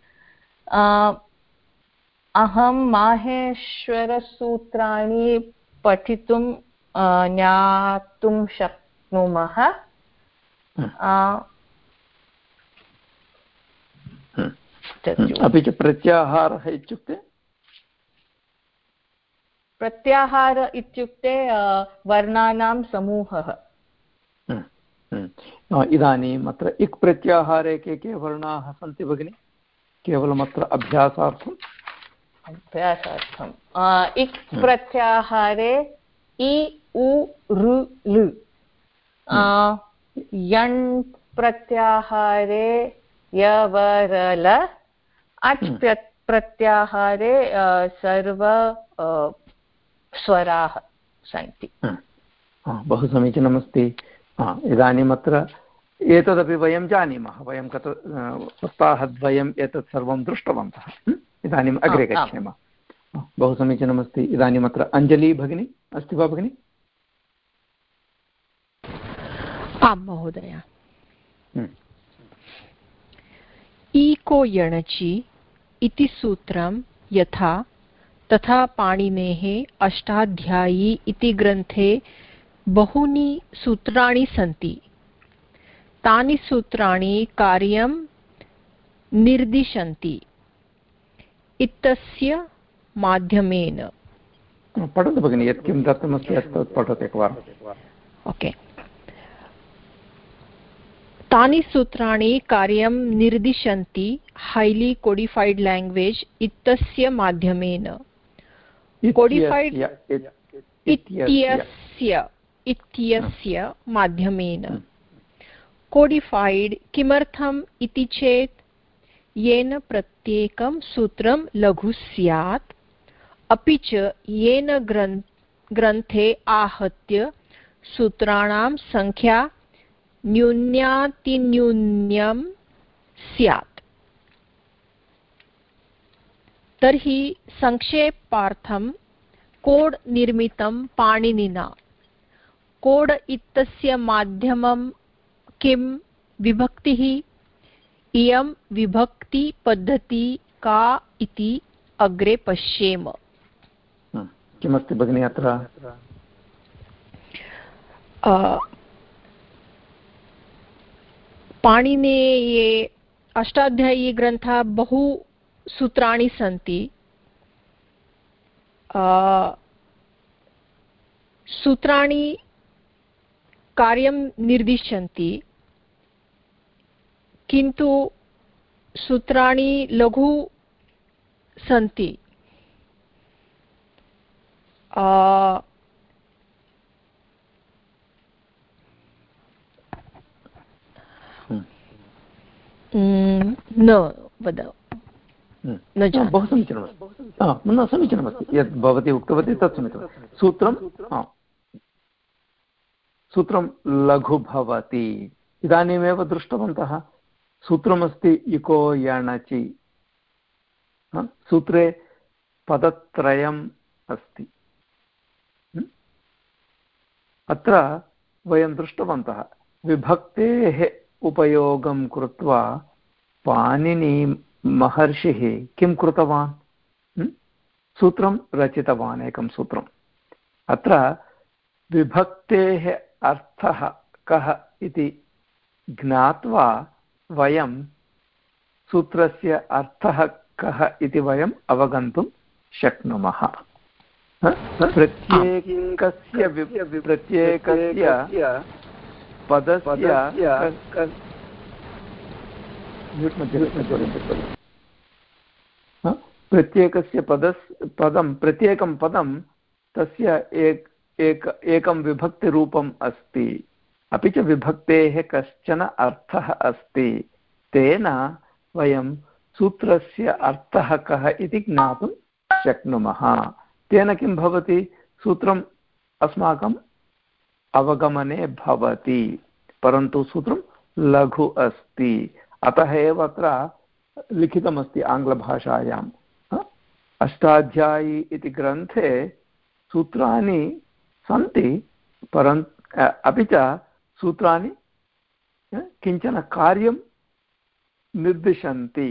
अहं माहेश्वरसूत्राणि पठितुं ज्ञातुं शक्नुमः। अपि च प्रत्याहारः इत्युक्ते? प्रत्याहार इत्युक्ते वर्णानां समूहः। इदानीम् अत्र इक् प्रत्याहारे के के वर्णाः सन्ति भगिनि? केवलम् अत्र अभ्यासार्थम्। इक् प्रत्याहारे इ उ लृ। यण् प्रत्याहारे यवरल अच् प्रत्याहारे सर्व स्वराः सन्ति। बहु समीचीनमस्ति। इदानीम् अत्र एतदपि वयं जानीमः। वयं गत सप्ताहद्वयम् एतत् सर्वं दृष्टवन्तः। इदानीम् अग्रे गच्छेम। बहु समीचीनमस्ति। इदानीम् अत्र अञ्जली भगिनी अस्ति वा भगिनि? आं महोदय। ईको यणचि इति सूत्रं यथा तथा पाणिनेः अष्टाध्यायी इति ग्रन्थे बहूनि सूत्राणि सन्ति। तानि सूत्राणि कार्यं निर्दिशन्ति। इत्यस्य माध्यमेन। पठतु भगिनि यत् किं दत्तमस्ति पठतु एकवारम् ओके। तानि सूत्राणि कार्यं निर्दिशन्ति हैली कोडिफैड् लाङ्ग्वेज् इत्यस्य माध्यमेन कोडिफैड् इत्यस्य इत्यस्य माध्यमेन। कोडिफैड् किमर्थम् इति चेत् येन प्रत्येकं सूत्रं लघु स्यात्। अपि च येन ग्रन् ग्रन्थे आहत्य सूत्राणां सङ्ख्या न्यून्यातिन्यून्यं स्यात्। तर्हि संक्षेपार्थं कोड् निर्मितं पाणिनिना। कोड् इत्यस्य माध्यमं किं? विभक्तिः इयं विभक्तिपद्धतिः का इति अग्रे पश्येम। किमस्ति भगिनि अत्र? पाणिनेये अष्टाध्यायी ग्रन्थः बहु सूत्राणि सन्ति। सूत्राणि कार्यं निर्दिशन्ति। किन्तु सूत्राणि लघु सन्ति। न वद न बहु समीचीनमस्ति। न समीचीनमस्ति। यद् भवती उक्तवती तत् समीचीनं सूत्रं सूत्रं लघु भवति। इदानीमेव दृष्टवन्तः। सूत्रमस्ति इको यणचि सूत्रे पदत्रयम् अस्ति। अत्र वयं दृष्टवन्तः, विभक्तेः उपयोगं कृत्वा पाणिनि महर्षिः किं कृतवान्? सूत्रं रचितवान् एकं सूत्रम् अत्र विभक्तेः अर्थः कः इति ज्ञात्वा वयं सूत्रस्य अर्थः कः इति वयम् अवगन्तुं शक्नुमः। प्रत्येकस्य प्रत्येकस्य पदस्य प्रत्येकस्य पदस्, पदं, प्रत्येकं पदं तस्य एक एक, एकं विभक्तिरूपम् अस्ति। अपि च विभक्तेः कश्चन अर्थः अस्ति। तेन वयं सूत्रस्य अर्थः कः इति ज्ञातुं शक्नुमः। तेन किं भवति? सूत्रम् अस्माकम् अवगमने भवति, परन्तु सूत्रं लघु अस्ति। अतः एव अत्र लिखितमस्ति आङ्ग्लभाषायाम् अष्टाध्यायी इति ग्रन्थे सूत्राणि सन्ति, परन् अपि च सूत्राणि किंचन कार्यं निर्दिशन्ति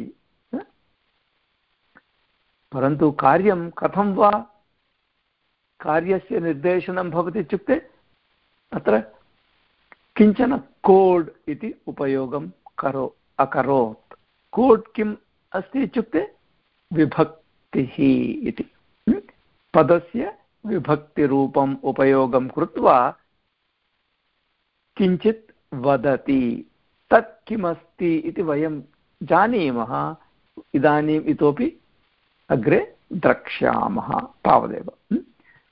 परन्तु कार्यं कथं वा? कार्यस्य निर्देशनं भवति इत्युक्ते अत्र किंचन कोड् इति उपयोगं करो, अकरोत्। कोड् किम् अस्ति इत्युक्ते विभक्तिः इति पदस्य विभक्तिरूपम् उपयोगं कृत्वा किञ्चित् वदति। तत् किमस्ति इति वयं जानीमः। इदानीम् इतोपि अग्रे द्रक्ष्यामः तावदेव।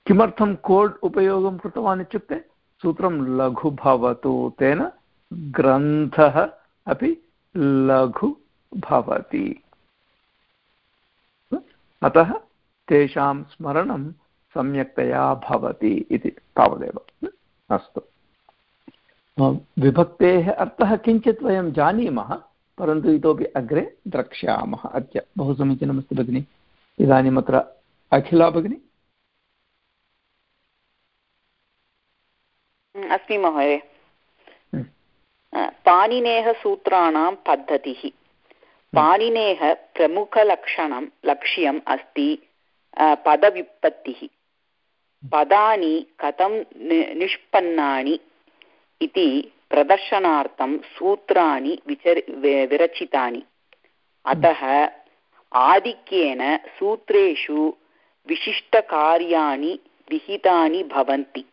किमर्थं कोड् उपयोगं कृतवान् इत्युक्ते सूत्रं लघु भवतु तेन ग्रन्थः अपि लघु भवति अतः तेषां स्मरणं सम्यक्तया भवति इति तावदेव। अस्तु। विभक्तेः अर्थः किञ्चित् वयं जानीमः परन्तु इतोपि अग्रे द्रक्ष्यामः अद्य। बहु समीचीनमस्ति भगिनि। इदानीम् अत्र अखिला भगिनी? अस्मि महोदय। पाणिनेः सूत्राणां पद्धतिः। पाणिनेः प्रमुखलक्षणं लक्ष्यम् अस्ति पदव्युत्पत्तिः। पदानि कथं निष्पन्नानि? इति प्रदर्शनार्थं सूत्राणि विचर विरचितानि। अतः आधिक्येन सूत्रेषु विशिष्टकार्याणि विहितानि भवन्ति।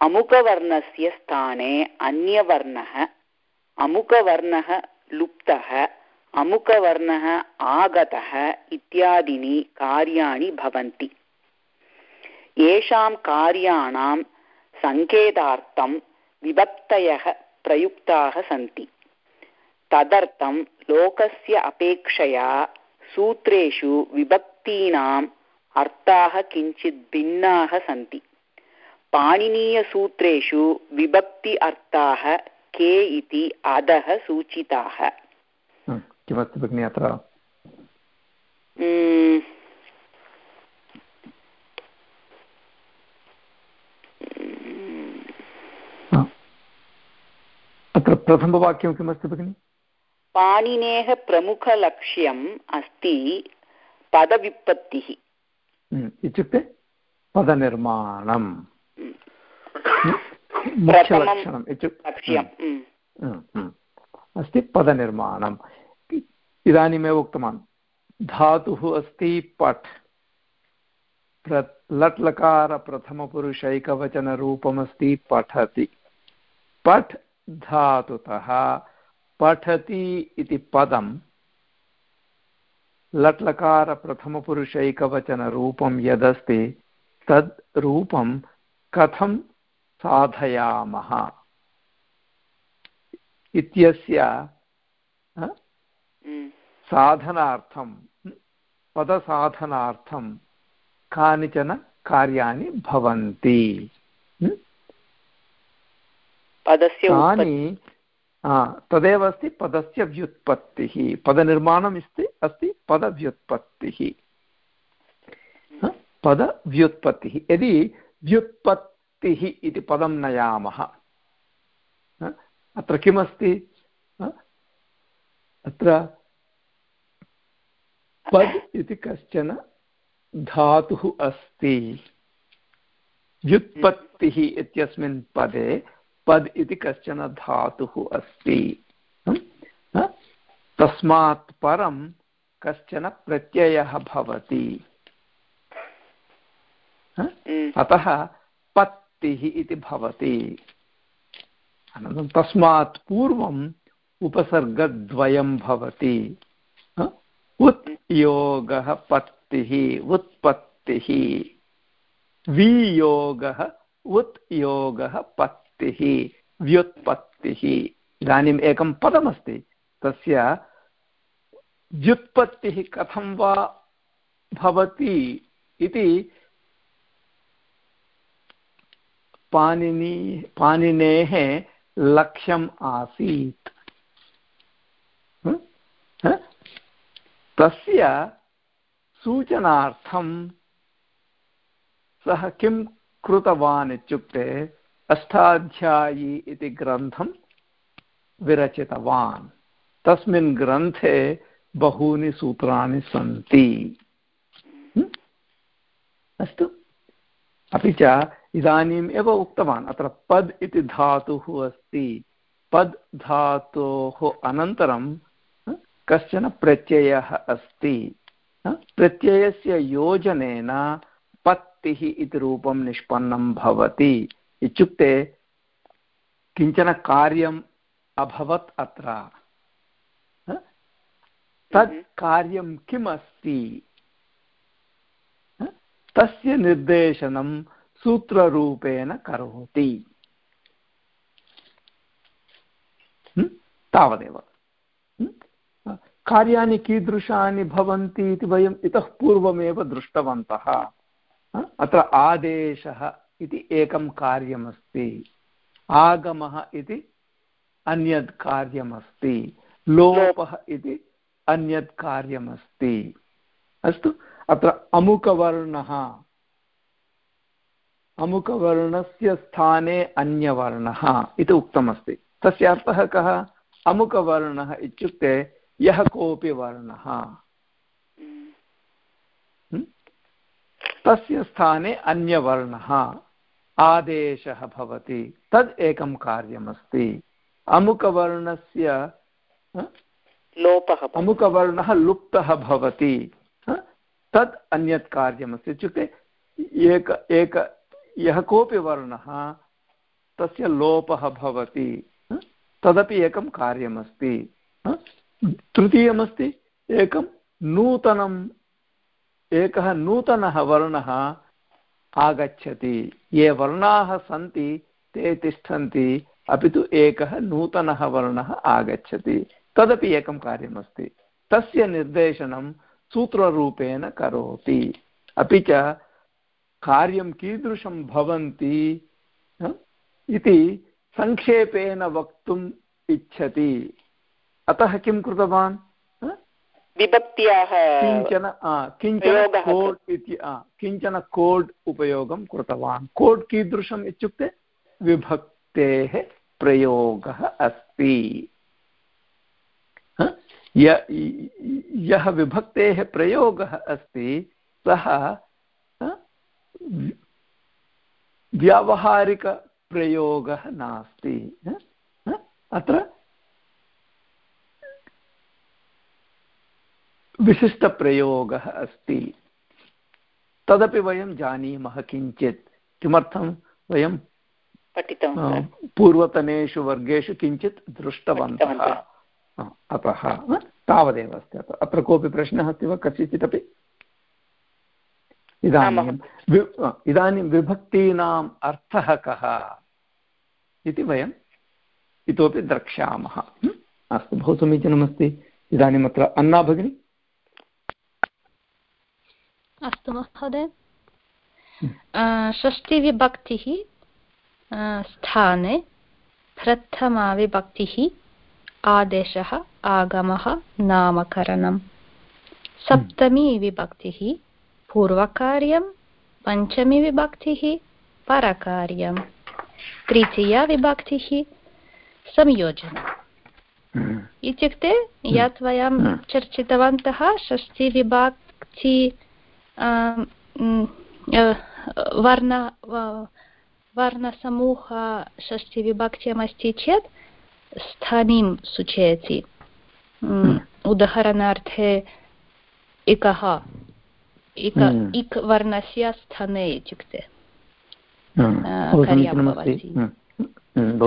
अमुकवर्णस्य स्थाने अन्यवर्णः, अमुकवर्णः लुप्तः, अमुकवर्णः आगतः इत्यादीनि कार्याणि भवन्ति। येषां कार्याणां सङ्केतार्थं विभक्तयः प्रयुक्ताः सन्ति। तदर्थं लोकस्य अपेक्षया सूत्रेषु विभक्तीनाम् अर्थाः किञ्चित् भिन्नाः सन्ति। पाणिनीयसूत्रेषु विभक्ति अर्थाः के इति अधः सूचिताः। किमस्ति भगिनि अत्र? अत्र प्रथमवाक्यं किमस्ति भगिनि? पाणिनेः प्रमुखलक्ष्यम् अस्ति पदविपत्तिः। इत्युक्ते पदनिर्माणम्। मुख्यलक्षणम् इत्युक्ते अस्ति पदनिर्माणम्। इदानीमेव उक्तवान्। धातुः अस्ति पठ् प्र लट् लकारप्रथमपुरुषैकवचनरूपमस्ति पठति। पठ् धातुतः पठति इति पदं लट् लकारप्रथमपुरुषैकवचनरूपं यदस्ति तद् रूपं कथं साधयामः? इत्यस्य साधनार्थं पदसाधनार्थं कानिचन कार्याणि भवन्ति। तानि तदेव अस्ति पदस्य व्युत्पत्तिः। पदनिर्माणम् अस्ति अस्ति पदव्युत्पत्तिः। पदव्युत्पत्तिः। यदि व्युत्पत्तिः इति पदं नयामः अत्र किमस्ति? अत्र पद् इति कश्चन धातुः अस्ति। व्युत्पत्तिः इत्यस्मिन् पदे पद् इति कश्चन धातुः अस्ति। तस्मात् परं कश्चन प्रत्ययः भवति। अतः पत्तिः इति भवति। अनन्तरं तस्मात् पूर्वम् उपसर्गद्वयं भवति। उत् योगः पत्तिः उत्पत्तिः। वियोगः उत् योगः पत्तिः व्युत्पत्तिः। इदानीम् एकं पदमस्ति। तस्य व्युत्पत्तिः कथं वा भवति इति पाणिनि, पाणिनेः लक्ष्यम् आसीत्। तस्य सूचनार्थं सः किं कृतवान् इत्युक्ते अष्टाध्यायी इति ग्रन्थं विरचितवान्। तस्मिन् ग्रन्थे बहूनि सूत्राणि सन्ति। अस्तु। अपि च इदानीम् एव उक्तवान्, अत्र पद् इति धातुः अस्ति। पद् धातोः अनन्तरं कश्चन प्रत्ययः अस्ति। प्रत्ययस्य योजनेन पत्तिः इति रूपं निष्पन्नं भवति। इत्युक्ते किंचन कार्यम् अभवत् अत्र। तत् कार्यं किम् अस्ति तस्य निर्देशनं सूत्ररूपेण करोति। तावदेव। कार्याणि कीदृशानि भवन्ति इति वयम् इतः पूर्वमेव दृष्टवन्तः। अत्र आदेशः इति एकं कार्यमस्ति। आगमः इति अन्यत् कार्यमस्ति। लोपः इति अन्यत् कार्यमस्ति। अस्तु अत्र अमुकवर्णः। अमुकवर्णस्य स्थाने अन्यवर्णः इति उक्तमस्ति। तस्य अर्थः कः? अमुकवर्णः इत्युक्ते यः कोऽपि वर्णः। तस्य स्थाने अन्यवर्णः। आदेशः भवति। तद् एकं कार्यमस्ति। अमुकवर्णस्य लोपः अमुकवर्णः लुप्तः भवति। तत् अन्यत् कार्यमस्ति। इत्युक्ते एक एक यः कोऽपि वर्णः तस्य लोपः भवति। तदपि एकं कार्यमस्ति। तृतीयमस्ति एकं नूतनम् एकः नूतनः वर्णः आगच्छति ये वर्णाः सन्ति ते तिष्ठन्ति अपि तु एकः नूतनः वर्णः आगच्छति तदपि एकं कार्यमस्ति तस्य निर्देशनं सूत्ररूपेण करोति अपि च कार्यं कीदृशं भवन्ति इति सङ्क्षेपेण वक्तुम् इच्छति अतः किं कृतवान् विभक्त्याः किंचन किंचन कोड् इति किंचन कोड् उपयोगं कृतवान्। कोड् कीदृशम् इत्युक्ते विभक्तेः प्रयोगः अस्ति। यः विभक्तेः प्रयोगः अस्ति सः व्यावहारिकप्रयोगः नास्ति। अत्र विशिष्टप्रयोगः अस्ति। तदपि वयं जानीमः किञ्चित्। किमर्थं वयं पूर्वतनेषु वर्गेषु किञ्चित् दृष्टवन्तः। अतः तावदेव अस्ति। अत्र कोऽपि प्रश्नः अस्ति वा? कस्यचिदपि? इदानीं इदानीं विभक्तीनाम् अर्थः कः इति वयम् इतोपि द्रक्ष्यामः। अस्तु बहु समीचीनमस्ति। इदानीम् अत्र अन्ना भगिनी। अस्तु महोदय षष्टिविभक्तिः स्थाने प्रथमाविभक्तिः आदेशः आगमः नामकरणं सप्तमी विभक्तिः पूर्वकार्यं पञ्चमीविभक्तिः परकार्यं तृतीया विभक्तिः संयोजनम् हम्म। इत्युक्ते यत् वयं हम्म। चर्चितवन्तः षष्टिविभक्ति वर्ण वर्णसमूह षष्टिविभक्त्यमस्ति चेत् स्थानीं सूचयति उदाहरणार्थे इकः इक इक् वर्णस्य स्थाने इत्युक्ते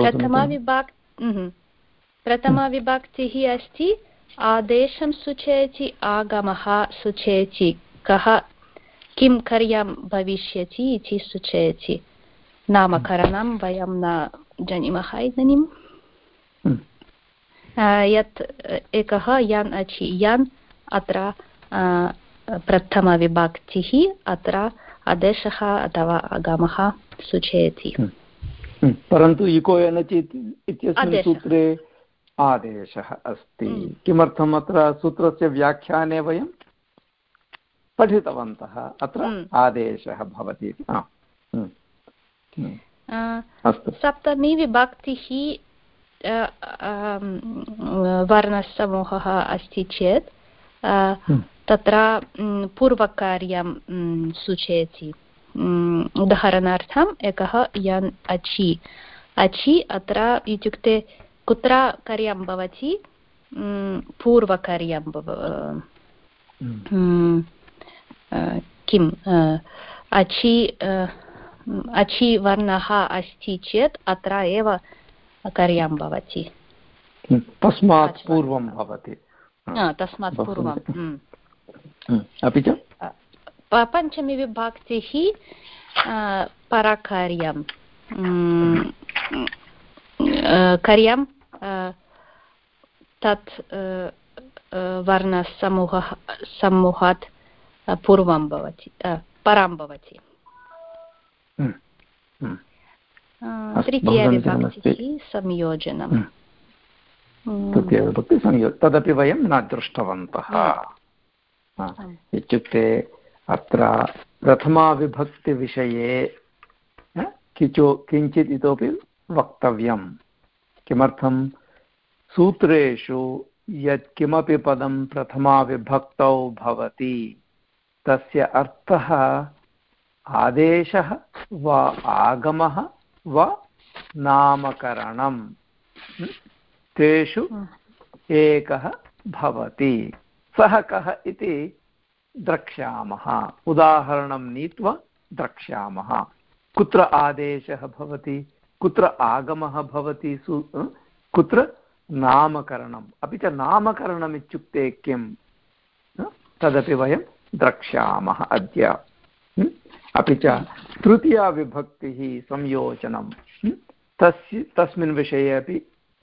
प्रथमाविभाक् प्रथमाविभक्तिः अस्ति आदेशं सूचयति आगमः सूचयति कः किं कार्यं भविष्यति इति सूचयति। नामकरणं वयं न जानीमः इदानीं। यत् एकः यान् अचि यान् अत्र प्रथमविभक्तिः अत्र आदेशः अथवा आगमः सूचयति। परन्तु इको एनचि इत्यस्मिन् सूत्रे आदेशः अस्ति। किमर्थम् अत्र सूत्रस्य व्याख्याने वयं पठितवन्तः। अत्र आदेशः भवति इति। सप्तमी विभक्तिः वर्णसमूहः अस्ति चेत् तत्र पूर्वकार्यं सूचयति। उदाहरणार्थम् एकः यन् अचि। अचि अत्र इत्युक्ते कुत्र कार्यं भवति? पूर्वकार्यं किम् अचि अचि वर्णः अस्ति चेत् अत्र एव कार्यं भवति तस्मात् पूर्वं भवति तस्मात् पूर्वं अपि च पञ्चमी विभक्तिः परकार्यं कार्यं तत् वर्णसमूहः समूहात् पूर्वं भवति परां भवति तृतीयविभक्तिः संयोजनं तृतीयविभक्ति संयो तदपि वयं न दृष्टवन्तः इत्युक्ते अत्र प्रथमाविभक्तिविषये किचो किञ्चित् इतोपि वक्तव्यं किमर्थं सूत्रेषु यत्किमपि पदं प्रथमाविभक्तौ भवति तस्य अर्थः आदेशः वा आगमः वा नामकरणं तेषु एकः भवति। सः कः इति द्रक्ष्यामः। उदाहरणं नीत्वा द्रक्ष्यामः। कुत्र आदेशः भवति? कुत्र आगमः भवति सु कुत्र नामकरणम्? अपि च नामकरणम् इत्युक्ते किं तदपि वयं द्रक्ष्यामः अद्य। अपि च तृतीया विभक्तिः संयोजनं तस्य तस्मिन् विषये अपि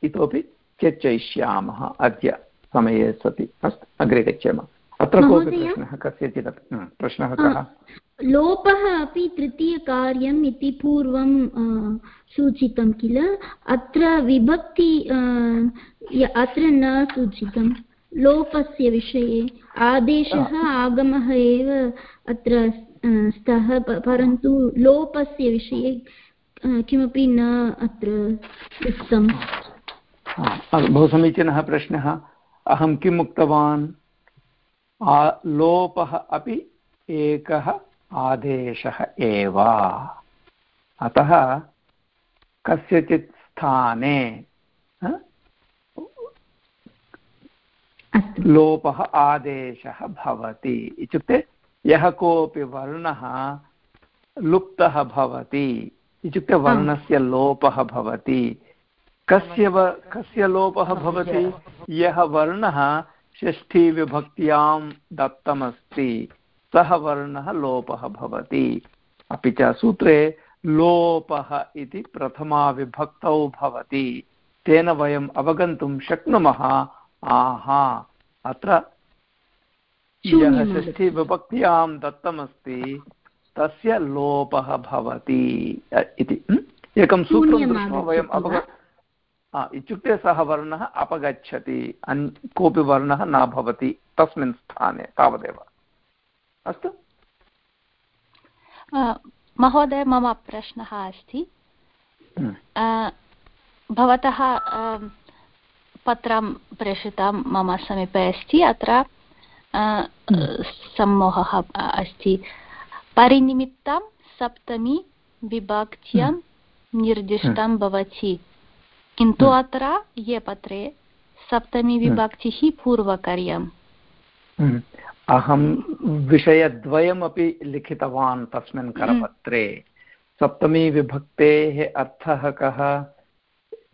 इतोपि चर्चयिष्यामः अद्य समये सति। अस्तु अग्रे गच्छामः। अत्र कोऽपि प्रश्नः कस्यचिदपि प्रश्नः कः? लोपः अपि तृतीयकार्यम् इति पूर्वं सूचितं किल? अत्र विभक्ति अत्र न सूचितं। लोपस्य विषये। आदेशः आगमः एव अत्र स्तः परन्तु लोपस्य विषये किमपि न अत्र उक्तम्। बहु समीचीनः प्रश्नः। अहं किम् उक्तवान्? लोपः अपि एकः आदेशः एव। अतः कस्यचित् स्थाने लोपः आदेशः भवति। इत्युक्ते यः कोऽपि वर्णः लुप्तः भवति। इत्युक्ते वर्णस्य लोपः भवति। कस्य व कस्य लोपः भवति? यः वर्णः षष्ठीविभक्त्यां दत्तमस्ति। सः वर्णः लोपः भवति। अपि च सूत्रे लोपः इति प्रथमाविभक्तौ भवति। तेन वयम् अवगन्तुं शक्नुमः। आहा अत्र यः षष्ठीविभक्त्यां दत्तमस्ति तस्य लोपः भवति इति एकं सूत्रं दृष्ट्वा वयम् अवग इत्युक्ते सः वर्णः अपगच्छति अन् कोऽपि वर्णः न भवति तस्मिन् स्थाने तावदेव। अस्तु? महोदय मम प्रश्नः अस्ति। भवतः पत्रं प्रेषितं मम समीपे अस्ति अत्र सम्मोहः अस्ति। परिनिमित्तं सप्तमी विभक्त्यां निर्दिष्टं भवति। किन्तु अत्र ये पत्रे सप्तमी विभक्तिः पूर्वकार्यम्। अहं विषयद्वयमपि लिखितवान् तस्मिन् करपत्रे। सप्तमीविभक्तेः अर्थः कः?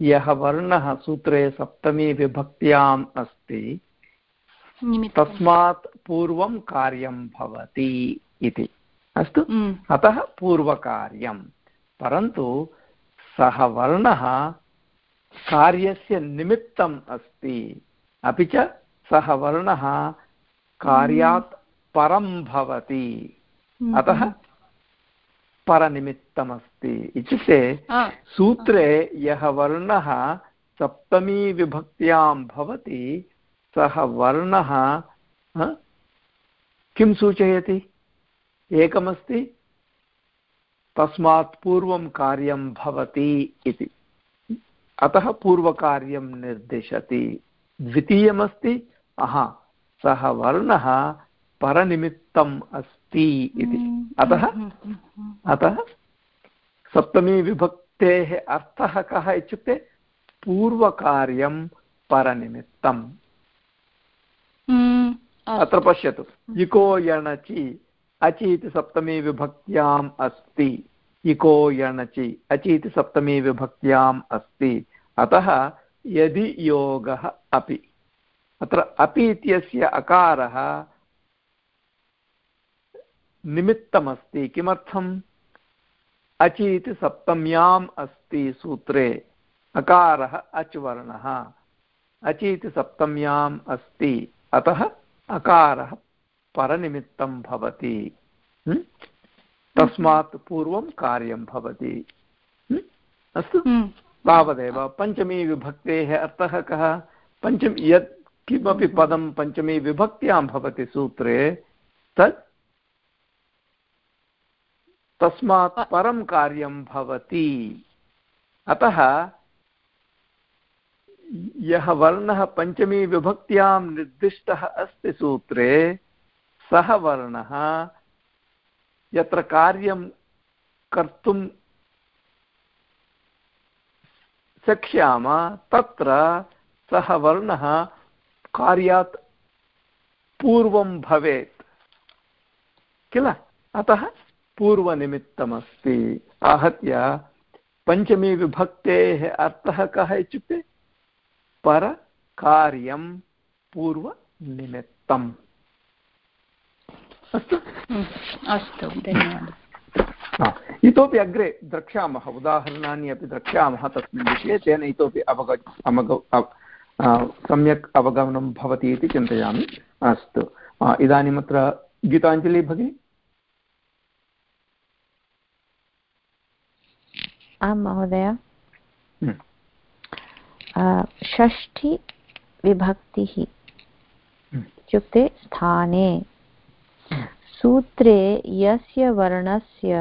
यः वर्णः सूत्रे सप्तमीविभक्त्याम् अस्ति। तस्मात् पूर्वं कार्यं भवति इति। अस्तु? अतः पूर्वकार्यं। परन्तु सः वर्णः कार्यस्य निमित्तम् अस्ति। अपि च सः वर्णः कार्यात् परं भवति। अतः परनिमित्तमस्ति इत्युक्ते सूत्रे यः वर्णः सप्तमीविभक्त्यां भवति सः वर्णः किं सूचयति? एकमस्ति तस्मात् पूर्वं कार्यं भवति इति। अतः पूर्वकार्यं निर्दिशति। द्वितीयमस्ति हा सः वर्णः परनिमित्तम् अस्ति। इति। अतः? अतः सप्तमीविभक्तेः अर्थः कः इत्युक्ते पूर्वकार्यं परनिमित्तम्। अत्र पश्यतु। इको यणचि अचि इति सप्तमी विभक्त्याम् अस्ति। इको यणचि अचि इति सप्तमी विभक्त्याम् अस्ति। अतः यदि योगः अपि। अत्र अपि इत्यस्य अकारः निमित्तमस्ति किमर्थम्? अचि इति सप्तम्याम् अस्ति सूत्रे। अकारः अच् वर्णः अचि इति सप्तम्याम् अस्ति। अतः अकारः परनिमित्तं भवति। तस्मात् पूर्वं कार्यं भवति। अस्तु। तावदेव पञ्चमी विभक्तेः अर्थः कः? पञ्चमी यत् किमपि पदं पञ्चमी विभक्त्यां भवति सूत्रे तत् तस्मात् परं कार्यं भवति। अतः यः वर्णः पञ्चमी विभक्त्यां निर्दिष्टः अस्ति सूत्रे सः वर्णः यत्र कार्यं कर्तुं शक्ष्यामः तत्र सः वर्णः कार्यात् पूर्वं भवेत्। किल? अतः पूर्वनिमित्तमस्ति। आहत्य पञ्चमीविभक्तेः अर्थः कः इत्युक्ते परकार्यं पूर्वनिमित्तम् अस्तु? अस्तु धन्यवादः। इतोपि अग्रे द्रक्ष्यामः। उदाहरणानि अपि द्रक्ष्यामः तस्मिन् विषये तेन इतोपि अवग अवग सम्यक् अवगमनं भवति इति चिन्तयामि। अस्तु। इदानीम् अत्र गीताञ्जलि भगिनि? आं महोदय। षष्ठी विभक्तिः इत्युक्ते स्थाने। सूत्रे यस्य वर्णस्य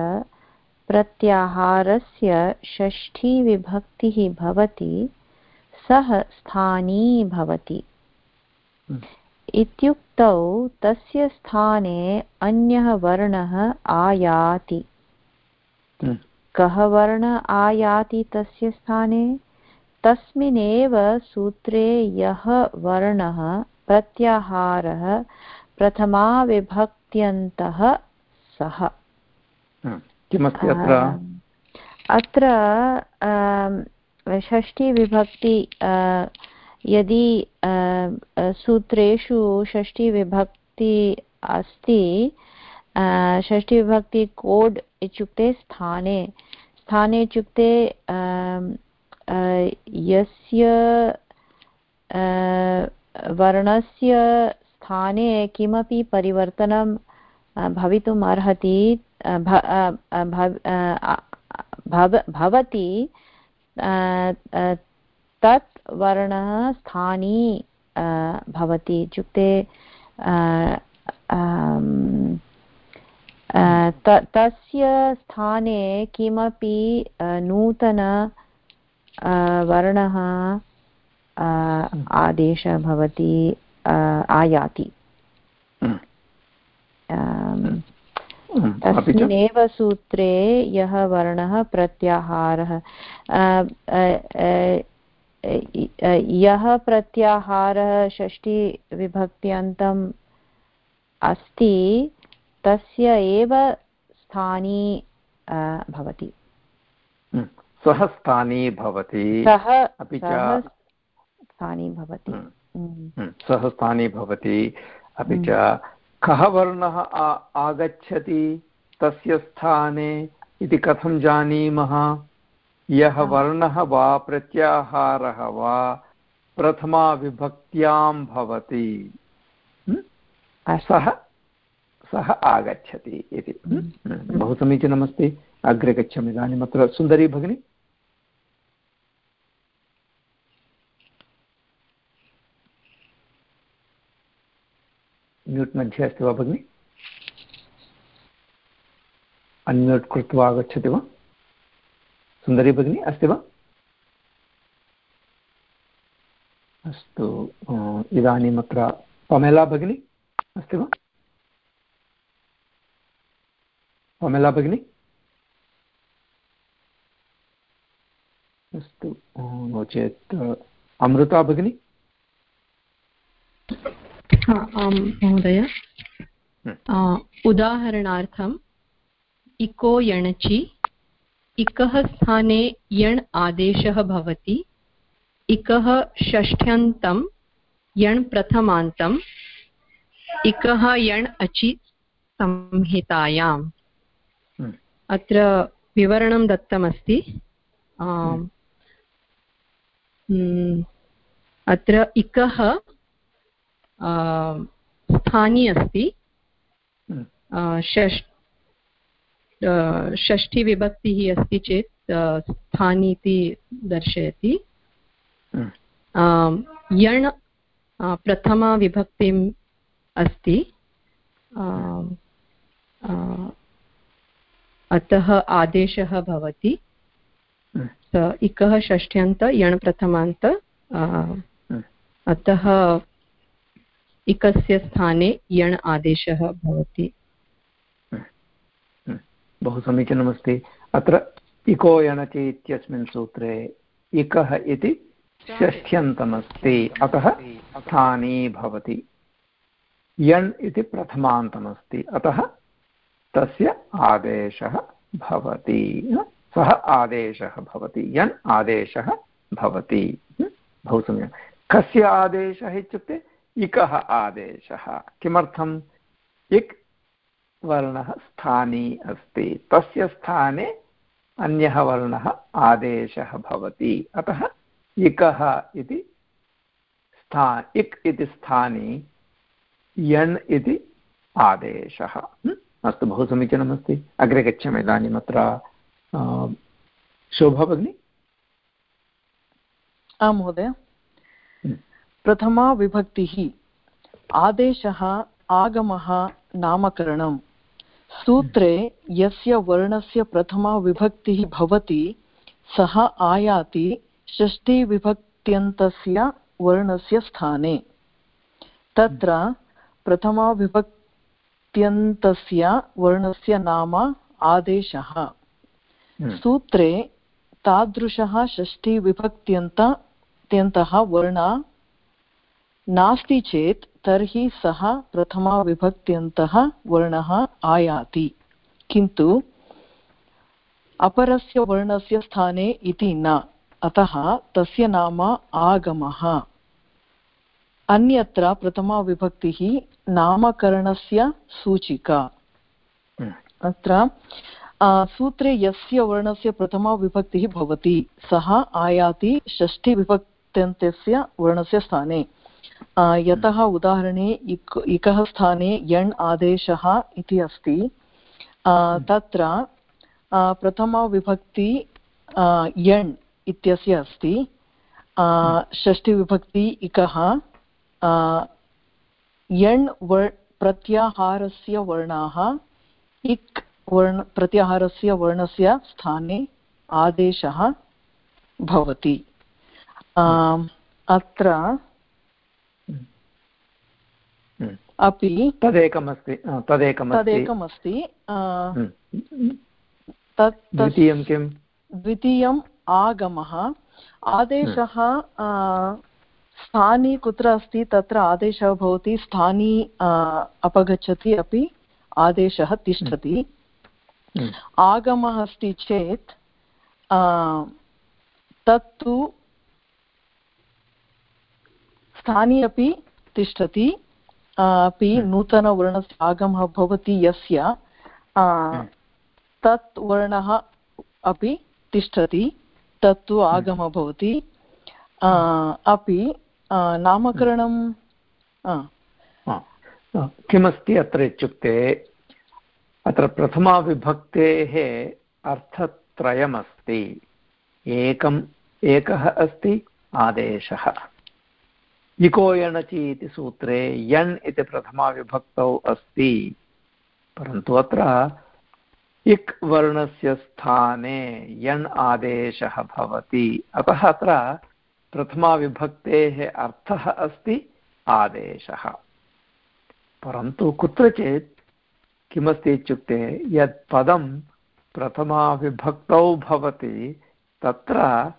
प्रत्याहारस्य षष्ठी विभक्तिः भवति सः स्थानी भवति। इत्युक्तौ तस्य स्थाने अन्यः वर्णः आयाति। कः वर्ण आयाति तस्य स्थाने? तस्मिन्नेव सूत्रे यः वर्णः प्रत्याहारः प्रथमाविभक्त्यन्तः सः। किमस्ति अत्र? अत्र षष्ठीविभक्ति यदि सूत्रेषु षष्ठीविभक्ति अस्ति षष्ठीविभक्ति कोड् इत्युक्ते स्थाने स्थाने इत्युक्ते यस्य वर्णस्य स्थाने किमपि परिवर्तनं भवितुम् अर्हति भवति तत् वर्णः स्थानी भवति इत्युक्ते तस्य स्थाने किमपि नूतन वर्णः आदेशः भवति आयाति। तस्मिन्नेव सूत्रे यः वर्णः प्रत्याहारः। यः प्रत्याहारः षष्टिविभक्त्यन्तम् अस्ति तस्य एव स्थानी भवति। सः स्थानी भवति। सः अपि च स्थानी भवति। सः स्थानी भवति। अपि च कः वर्णः आगच्छति तस्य स्थाने इति कथं जानीमः? यः वर्णः वा प्रत्याहारः वा प्रथमाविभक्त्यां भवति। सः सः आगच्छति इति। बहु समीचीनमस्ति। अग्रे गच्छामि इदानीम् अत्र सुन्दरी भगिनी। म्यूट् मध्ये अस्ति वा भगिनि? अन्म्यूट् कृत्वा आगच्छति वा? सुन्दरी भगिनी अस्ति वा? अस्तु इदानीम् अत्र पमेला भगिनी अस्ति वा? पमेला भगिनी अस्तु, नो चेत्, अमृता भगिनी आं महोदय। उदाहरणार्थम् इको यणचि, इकः स्थाने यण् आदेशः भवति, इकः षष्ठ्यन्तं यण् प्रथमान्तम् इकः यण् अचि संहितायाम्। अत्र विवरणं दत्तमस्ति। अत्र इकः स्थानी अस्ति। षष् षष्ठीविभक्तिः अस्ति चेत् स्थानी इति दर्शयति। यण् प्रथमाविभक्तिम् अस्ति अतः आदेशः भवति। हम्म। इकः षष्ठ्यन्त यण् प्रथमान्त अतः इकस्य स्थाने यण् आदेशः भवति। बहु समीचीनमस्ति। अत्र इको यणचि इत्यस्मिन् सूत्रे इकः इति षष्ठ्यन्तमस्ति अतः स्थानी भवति। यण् इति प्रथमान्तमस्ति। अतः तस्य आदेशः भवति। सः आदेशः भवति। यण् आदेशः भवति। बहु सम्यक्। कस्य आदेशः इत्युक्ते इकः आदेशः। किमर्थम्? इक् वर्णः स्थानी अस्ति। तस्य स्थाने अन्यः वर्णः आदेशः भवति। अतः इकः इति स्था, इक् इति स्थाने यण् इति आदेशः। अस्तु, बहु समीचीनमस्ति अग्रे गच्छामि, इदानीम् अत्र शोभा भगिनी? आं, महोदय। प्रथमा विभक्तिः, आदेशः, आगमः, नामकरणं। सूत्रे यस्य वर्णस्य प्रथमा विभक्तिः भवति, सः आयाति षष्ठीविभक्त्यन्तस्य वर्णस्य स्थाने। तत्र प्रथमाविभक्त्यन्तस्य वर्णस्य नाम आदेशः। हम्म। सूत्रे तादृशः षष्ठीविभक्त्यन्त त्यन्तः वर्ण नास्ति चेत् तर्हि सः प्रथमाविभक्त्यन्तः वर्णः आयाति। किन्तु अपरस्य वर्णस्य स्थाने इति न। अतः तस्य नाम आगमः। अन्यत्र प्रथमाविभक्तिः नामकरणस्य सूचिका। हम्म। अत्र सूत्रे यस्य वर्णस्य प्रथमाविभक्तिः भवति सः आयाति षष्ठीविभक्त्यन्तस्य वर्णस्य स्थाने। यतः उदाहरणे इक् इकः स्थाने यण् आदेशः इति अस्ति। तत्र प्रथमाविभक्ति यण् इत्यस्य अस्ति। षष्ठीविभक्ति इकः यण् वर् प्रत्याहारस्य वर्णाः इक् वर्ण प्रत्याहारस्य वर्णस्य स्थाने आदेशः भवति। अत्र अपि तदेकमस्ति तदेकमस्ति। तत् द्वितीयं किं द्वितीयम् आगमः। आदेशः स्थानी कुत्र अस्ति तत्र आदेशः भवति स्थानी अपगच्छति अपि आदेशः तिष्ठति। आगमः अस्ति चेत् तत्तु स्थानी अपि तिष्ठति अपि नूतनवर्णस्य आगमः भवति यस्य तत् वर्णः अपि तिष्ठति तत्तु आगमः भवति। अपि नामकरणं? किमस्ति अत्र इत्युक्ते, अत्र प्रथमाविभक्तेः अर्थत्रयमस्ति। एकम्, एकः अस्ति, आदेशः। इको यणचि इति सूत्रे यण् इति प्रथमाविभक्तौ अस्ति। परन्तु अत्र इक् वर्णस्य स्थाने यण् आदेशः भवति। अतः अत्र प्रथमाविभक्तेः अर्थः अस्ति आदेशः। परन्तु कुत्रचित् किमस्ति इत्युक्ते यत् पदं प्रथमाविभक्तौ भवति, तत्र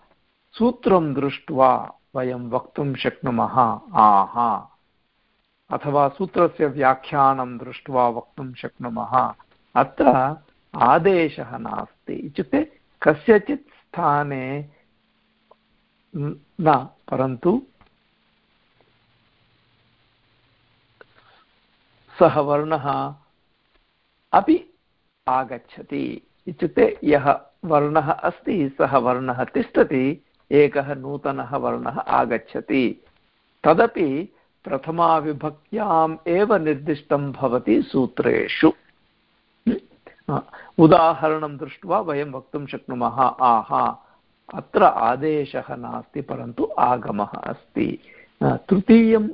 सूत्रं दृष्ट्वा वयं वक्तुं शक्नुमः, आहा। अथवा सूत्रस्य व्याख्यानं दृष्ट्वा वक्तुं शक्नुमः। अत्र आदेशः नास्ति। इत्युक्ते कस्यचित् स्थाने न परन्तु सः वर्णः अपि आगच्छति। इत्युक्ते यः वर्णः अस्ति, सः वर्णः तिष्ठति, एकः नूतनः वर्णः आगच्छति। तदपि प्रथमाविभक्त्याम् एव निर्दिष्टं भवति सूत्रेषु। उदाहरणं दृष्ट्वा वयं वक्तुं शक्नुमः, आहा। अत्र आदेशः नास्ति परन्तु आगमः अस्ति। तृतीयं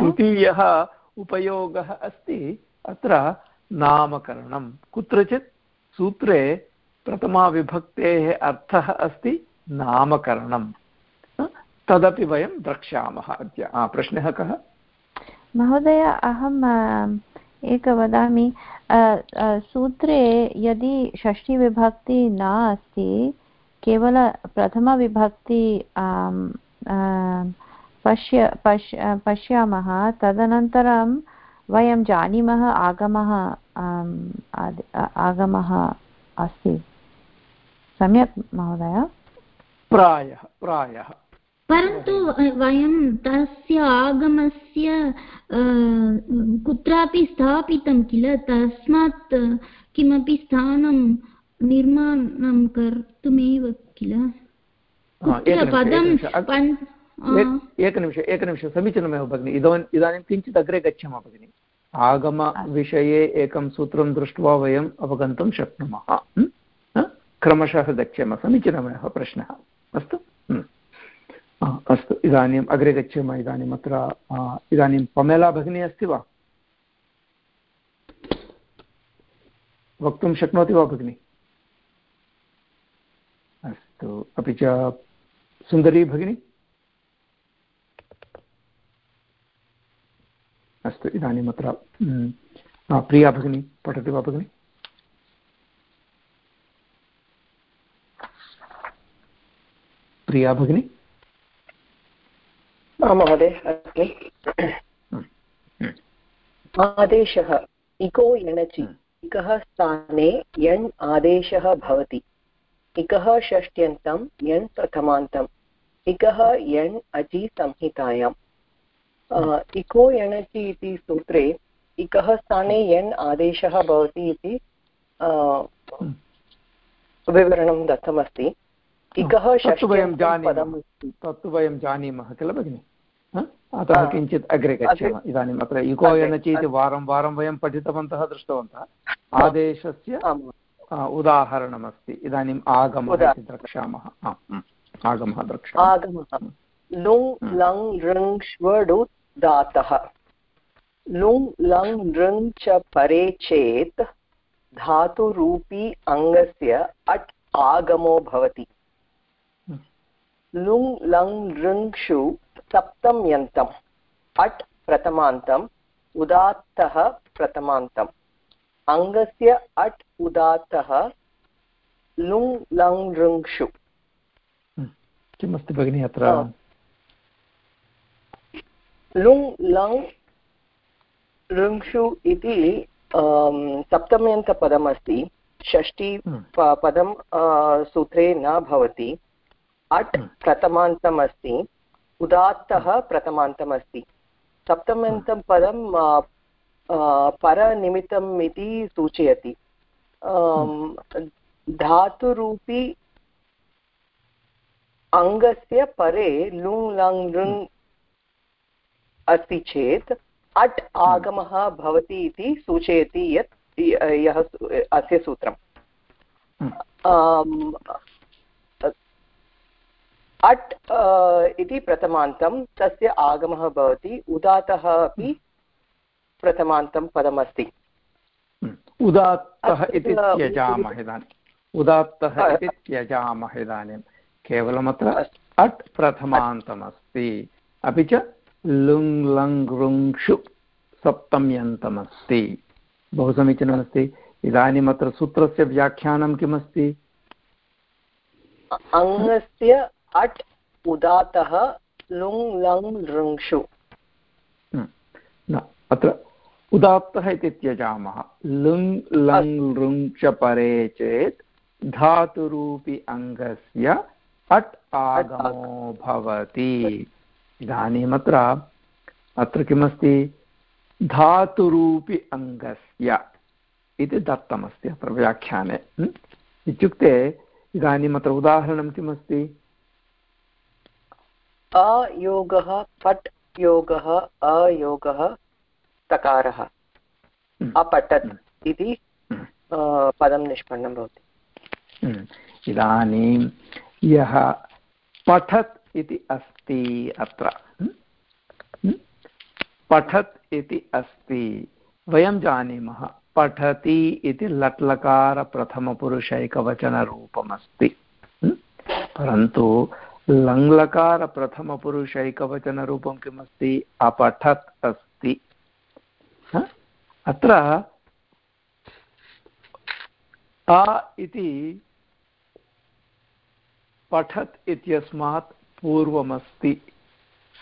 तृतीयः उपयोगः अस्ति अत्र नामकरणं। कुत्रचित् सूत्रे प्रथमाविभक्तेः अर्थः अस्ति नामकरणं। तदपि वयं द्रक्ष्यामः अद्य। प्रश्नः कः? महोदय अहम् एक वदामि। सूत्रे यदि षष्ठीविभक्ति न अस्ति केवल प्रथमविभक्ति पश्य पश् पश्यामः तदनन्तरं वयं जानीमः आगमः आगमः अस्ति। सम्यक् महोदय? प्रायः प्रायः। परन्तु वयं तस्य आगमस्य कुत्रापि स्थापितं किल? तस्मात् किमपि स्थानं निर्माणं कर्तुमेव किल? पदं एकनिमिष एकनिमिषं समीचीनमेव भगिनि। इदानीम् इदानीं किञ्चित् अग्रे गच्छामः भगिनि। आगमविषये एकं सूत्रं दृष्ट्वा वयम् अवगन्तुं शक्नुमः। क्रमशः गच्छामः। समीचीनमेव प्रश्नः। अस्तु? अस्तु। इदानीम् अग्रे गच्छामः। इदानीम् अत्र इदानीं पमेला भगिनी अस्ति वा? वक्तुं शक्नोति वा भगिनि? अस्तु अपि च सुन्दरी भगिनी। अस्तु इदानीम् अत्र प्रिया भगिनी पठति वा भगिनि। प्रिया भगिनी। महोदय अस्मि। आदेशः इको यणचि इकः स्थाने यण् आदेशः भवति। इकः षष्ट्यन्तं यण् प्रथमान्तम् इकः यण् अचि संहितायाम् इको यणचि इति सूत्रे इकः स्थाने यण् आदेशः भवति इति विवरणं दत्तमस्ति। इकः तत्तु वयं जानीमः। किल भगिनि? अतः किञ्चित् अग्रे गच्छामः। इदानीम् अत्र इको एनचि इति वारं वारं वयं पठितवन्तः दृष्टवन्तः। आदेशस्य उदाहरणमस्ति। इदानीम् आगमः द्रक्ष्यामः। आगमः द्रक्ष्यामः। आगमः। लुङ् लङ् ऋङ् श्वडु दातः। लुङ् लङ् ऋङ् च परे चेत् धातुरूपी अङ्गस्य अट् आगमो भवति। लुङ् लङ् ऋङ्षु सप्तं यन्तम् अट् प्रथमान्तम् उदात्तः प्रथमान्तम् अङ्गस्य अट् उदात्तः लुङ् लङ् लृङ्क्षु किमस्ति भगिनि अत्र? लुङ् लङ् लृङ्क्षु इति सप्तम्यन्तपदमस्ति। षष्टि पदं सूत्रे न भवति। अट् प्रथमान्तम् अस्ति उदात्तः प्रथमान्तमस्ति। सप्तम्यन्तं पदं परनिमित्तम् इति सूचयति। धातुरूपी अङ्गस्य परे लुङ्, लङ्, लृङ् अस्ति चेत् अट् आगमः भवति इति सूचयति यत् यः अस्य सूत्रम्। अट् इति प्रथमान्तं तस्य आगमः भवति। उदातः अपि प्रथमान्तं पदमस्ति। उदात्तः इति त्यजामः इदानीम् उदात्तः इति त्यजामः इदानीं। केवलमत्र अट् प्रथमान्तमस्ति। अपि च लुङ् लङ् लृङ्क्षु सप्तम्यन्तमस्ति। बहु समीचीनमस्ति। इदानीम् अत्र सूत्रस्य व्याख्यानं किमस्ति? अङ्गस्य अट् उदातः लुङ् लङ् लृङ्क्षु न अत्र उदात्तः इति त्यजामः। लुङ्, लङ्, लृङ् च परे चेत् धातुरूपि अङ्गस्य अट् आगमो भवति। इदानीमत्र अत्र किमस्ति? धातुरूपि अङ्गस्य इति दत्तमस्ति अत्र व्याख्याने। इत्युक्ते इदानीम् अत्र उदाहरणं किमस्ति? अयोगः, पट् योगः, अयोगः तकारः अपठत् इति पदं निष्पन्नं भवति। इदानीं यः पठत् इति अस्ति अत्र। पठत् इति अस्ति। वयं जानीमः पठति इति लट्लकारप्रथमपुरुषैकवचनरूपमस्ति। परन्तु लङ्लकारप्रथमपुरुषैकवचनरूपं किमस्ति? अपठत् अस्ति। अत्र आ इति पठत् इत्यस्मात् पूर्वमस्ति।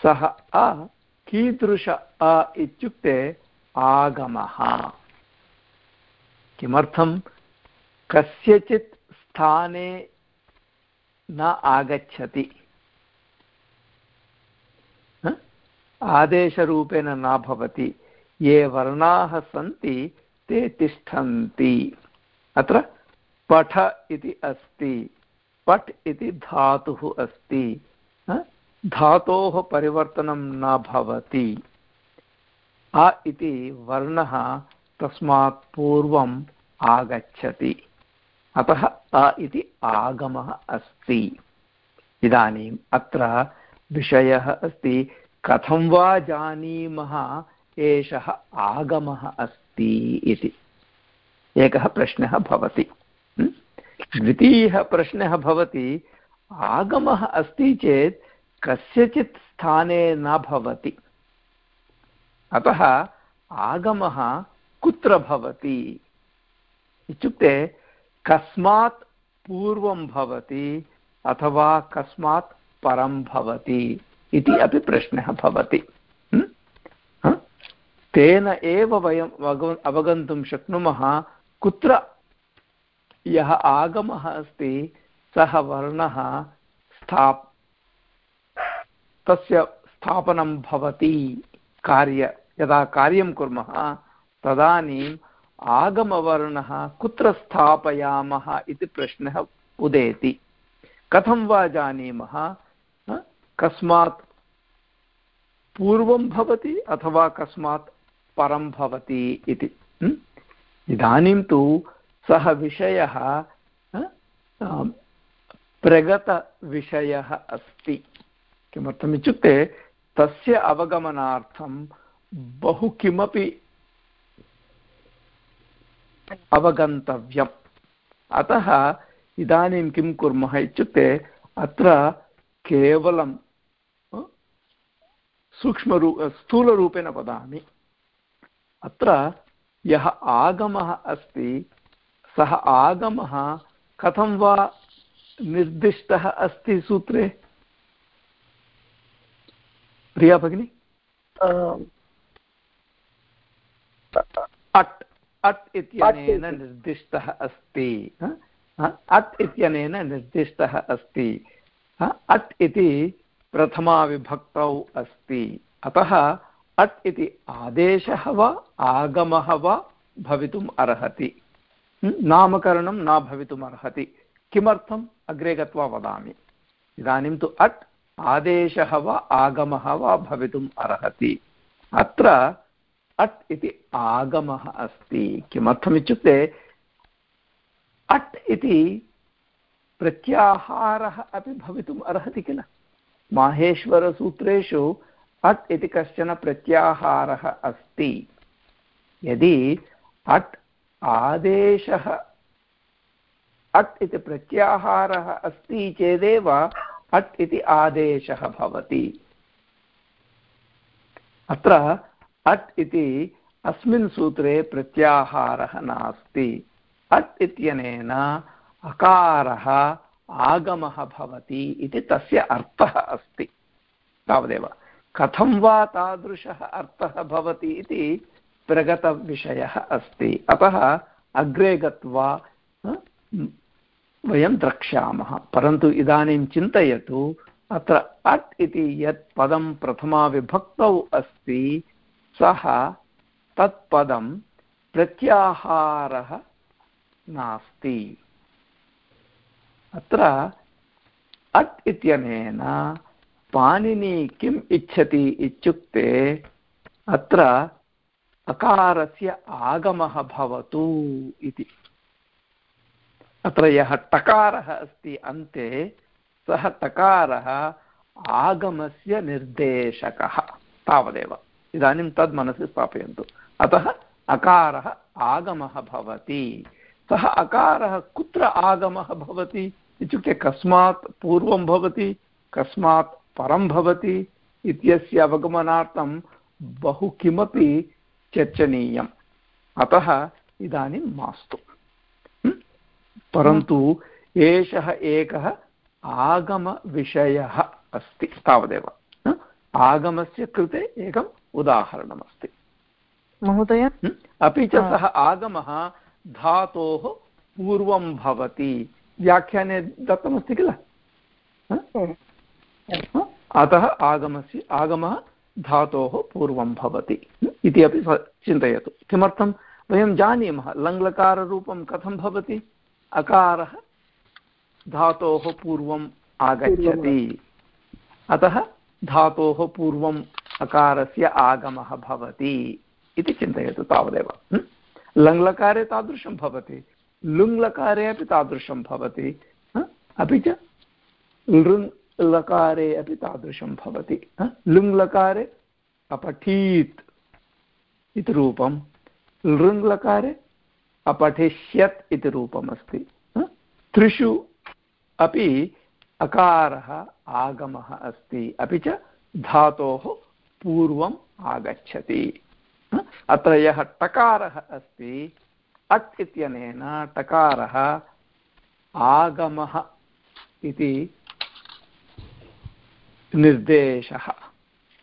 सः अ कीदृश अ इत्युक्ते आगमः। किमर्थं? कस्यचित् स्थाने न आगच्छति। आदेशरूपेण न भवति। ये वर्णाः सन्ति, ते तिष्ठन्ति। अत्र पठ इति अस्ति पट् इति धातुः अस्ति धातोः परिवर्तनं न भवति। अ इति वर्णः तस्मात् पूर्वम् आगच्छति। अतः अ इति आगमः अस्ति। इदानीम् अत्र विषयः अस्ति, कथं वा जानीमः एषः आगमः अस्ति इति। एकः प्रश्नः भवति। द्वितीयः प्रश्नः भवति, आगमः अस्ति चेत् कस्यचित् स्थाने न भवति। अतः आगमः कुत्र भवति? इत्युक्ते कस्मात् पूर्वं भवति अथवा कस्मात् परं भवति इति अपि प्रश्नः भवति। तेन एव वयम् अवगन्तुं शक्नुमः। कुत्र यः आगमः अस्ति, सः वर्णः स्थाप् तस्य स्थापनं भवति। कार्य यदा कार्यं कुर्मः, तदानीम् आगमवर्णः कुत्र स्थापयामः इति प्रश्नः उदेति। कथं वा जानीमः? कस्मात् पूर्वं भवति अथवा कस्मात् परं भवति इति। इदानीं तु सः विषयः प्रगतविषयः अस्ति। किमर्थम् इत्युक्ते तस्य अवगमनार्थं बहु किमपि अवगन्तव्यम्। अतः इदानीं किं कुर्मः इत्युक्ते अत्र केवलं सूक्ष्मरू, स्थूलरूपेण वदामि। अत्र यः आगमः अस्ति सः आगमः कथं वा निर्दिष्टः अस्ति सूत्रे? प्रिया भगिनि? अट् अट् इत्यनेन निर्दिष्टः अस्ति अट् इत्यनेन निर्दिष्टः अस्ति अट् इति प्रथमाविभक्तौ अस्ति। अतः अट् इति आदेशः वा, आगमः वा भवितुम् अर्हति। नामकरणं न भवितुम् अर्हति। किमर्थम्? अग्रे गत्वा वदामि। इदानीं तु अट् आदेशः वा, आगमः वा भवितुम् अर्हति। अत्र अट् इति आगमः अस्ति। किमर्थमित्युक्ते अट् इति प्रत्याहारः अपि भवितुम् अर्हति किल? माहेश्वरसूत्रेषु अट् इति कश्चन प्रत्याहारः अस्ति। यदि अट् आदेशः अट् इति प्रत्याहारः अस्ति चेदेव अट् इति आदेशः भवति। अत्र अट् इति अस्मिन् सूत्रे प्रत्याहारः नास्ति। अट् इत्यनेन अकारः आगमः भवति इति तस्य अर्थः अस्ति। तावदेव। कथं वा तादृशः अर्थः भवति इति प्रगतविषयः अस्ति। अतः अग्रे गत्वा वयं द्रक्ष्यामः। परन्तु इदानीं चिन्तयतु, अत्र अट् इति यत् पदं प्रथमाविभक्तौ अस्ति, सः तत्पदं प्रत्याहारः नास्ति। अत्र अट् इत्यनेन पाणिनि किम् इच्छति इत्युक्ते अत्र अकारस्य आगमः भवतु इति। अत्र यः टकारः अस्ति अन्ते, सः टकारः आगमस्य निर्देशकः तावदेव। इदानीं तद् मनसि स्थापयन्तु। अतः अकारः आगमः भवति। सः अकारः कुत्र आगमः भवति इत्युक्ते कस्मात् पूर्वं भवति, कस्मात् परं भवति इत्यस्य अवगमनार्थं बहु किमपि चर्चनीयम्। अतः इदानीं मास्तु। परन्तु एषः एकः आगमविषयः अस्ति तावदेव। आगमस्य कृते एकम् उदाहरणमस्ति। महोदय? अपि च सः आगमः धातोः पूर्वं भवति। व्याख्याने दत्तमस्ति किल? अतः आगमस्य, आगमः धातोः पूर्वं भवति इति अपि चिन्तयतु। किमर्थं? वयं जानीमः, लङ्लकाररूपं कथं भवति? अकारः धातोः पूर्वम् आगच्छति। अतः धातोः पूर्वम् अकारस्य आगमः भवति, इति चिन्तयतु तावदेव लङ्लकारे तादृशं भवति, लुङ्लकारे अपि तादृशं भवति अपि च लृङ् लकारे अपि तादृशं भवति लुङ्लकारे अपठीत् इति रूपं, लृङ्लकारे अपठिष्यत् इति रूपमस्ति त्रिषु अपि अकारः आगमः अस्ति, अपि च धातोः पूर्वम् आगच्छति अत्र यः टकारः अस्ति, अट् इत्यनेन टकारः आगमः इति निर्देशः।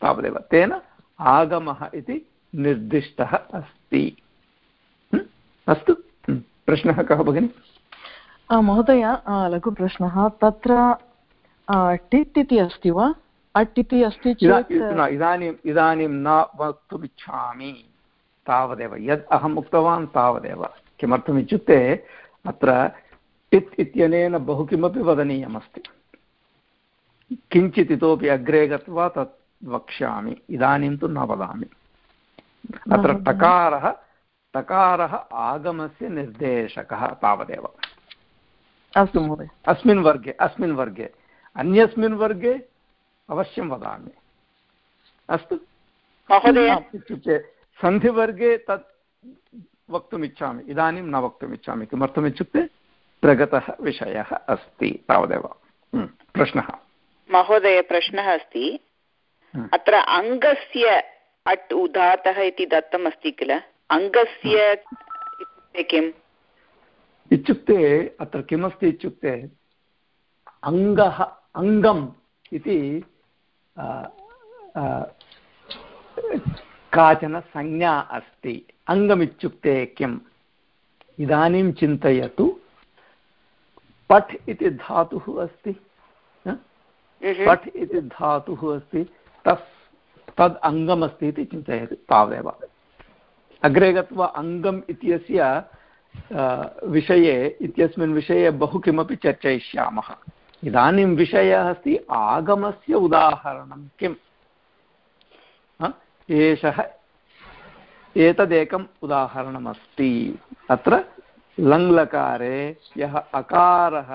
तावदेव। तेन आगमः इति निर्दिष्टः अस्ति। अस्तु। प्रश्नः कः भगिनि? महोदय लघुप्रश्नः। तत्र टिट् इति अस्ति वा? अट् इति अस्ति चेत् इदानीम् इदानीं न वक्तुमिच्छामि। तावदेव। यद् अहम् उक्तवान् तावदेव। किमर्थमित्युक्ते अत्र टित् इत्यनेन बहु किमपि वदनीयमस्ति। किञ्चित् इतोपि अग्रे गत्वा तत् वक्ष्यामि। इदानीं तु न वदामि। अत्र टकारः तकारः आगमस्य निर्देशकः तावदेव। अस्तु महोदय। अस्मिन् वर्गे अस्मिन् वर्गे। अन्यस्मिन् वर्गे अवश्यं वदामि। अस्तु? इत्युक्ते सन्धिवर्गे तत् वक्तुमिच्छामि। इदानीं न वक्तुमिच्छामि। किमर्थमित्युक्ते प्रगतः विषयः अस्ति तावदेव। प्रश्नः। महोदय प्रश्नः अस्ति अत्र अङ्गस्य अट् उदातः इति दत्तमस्ति किल? अङ्गस्य इत्युक्ते किम्? इत्युक्ते अत्र किमस्ति इत्युक्ते अङ्गः अङ्गम् इति काचन संज्ञा अस्ति। अङ्गमित्युक्ते किम्? इदानीं चिन्तयतु। पठ् इति धातुः अस्ति। पठ् इति धातुः अस्ति तस् तद् अङ्गमस्ति इति चिन्तयतु तावदेव अग्रे गत्वा अङ्गम् इत्यस्य विषये इत्यस्मिन् विषये बहु किमपि चर्चयिष्यामः इदानीं विषयः अस्ति आगमस्य उदाहरणं किम् एषः एतदेकम् उदाहरणमस्ति अत्र लङ्लकारे यः अकारः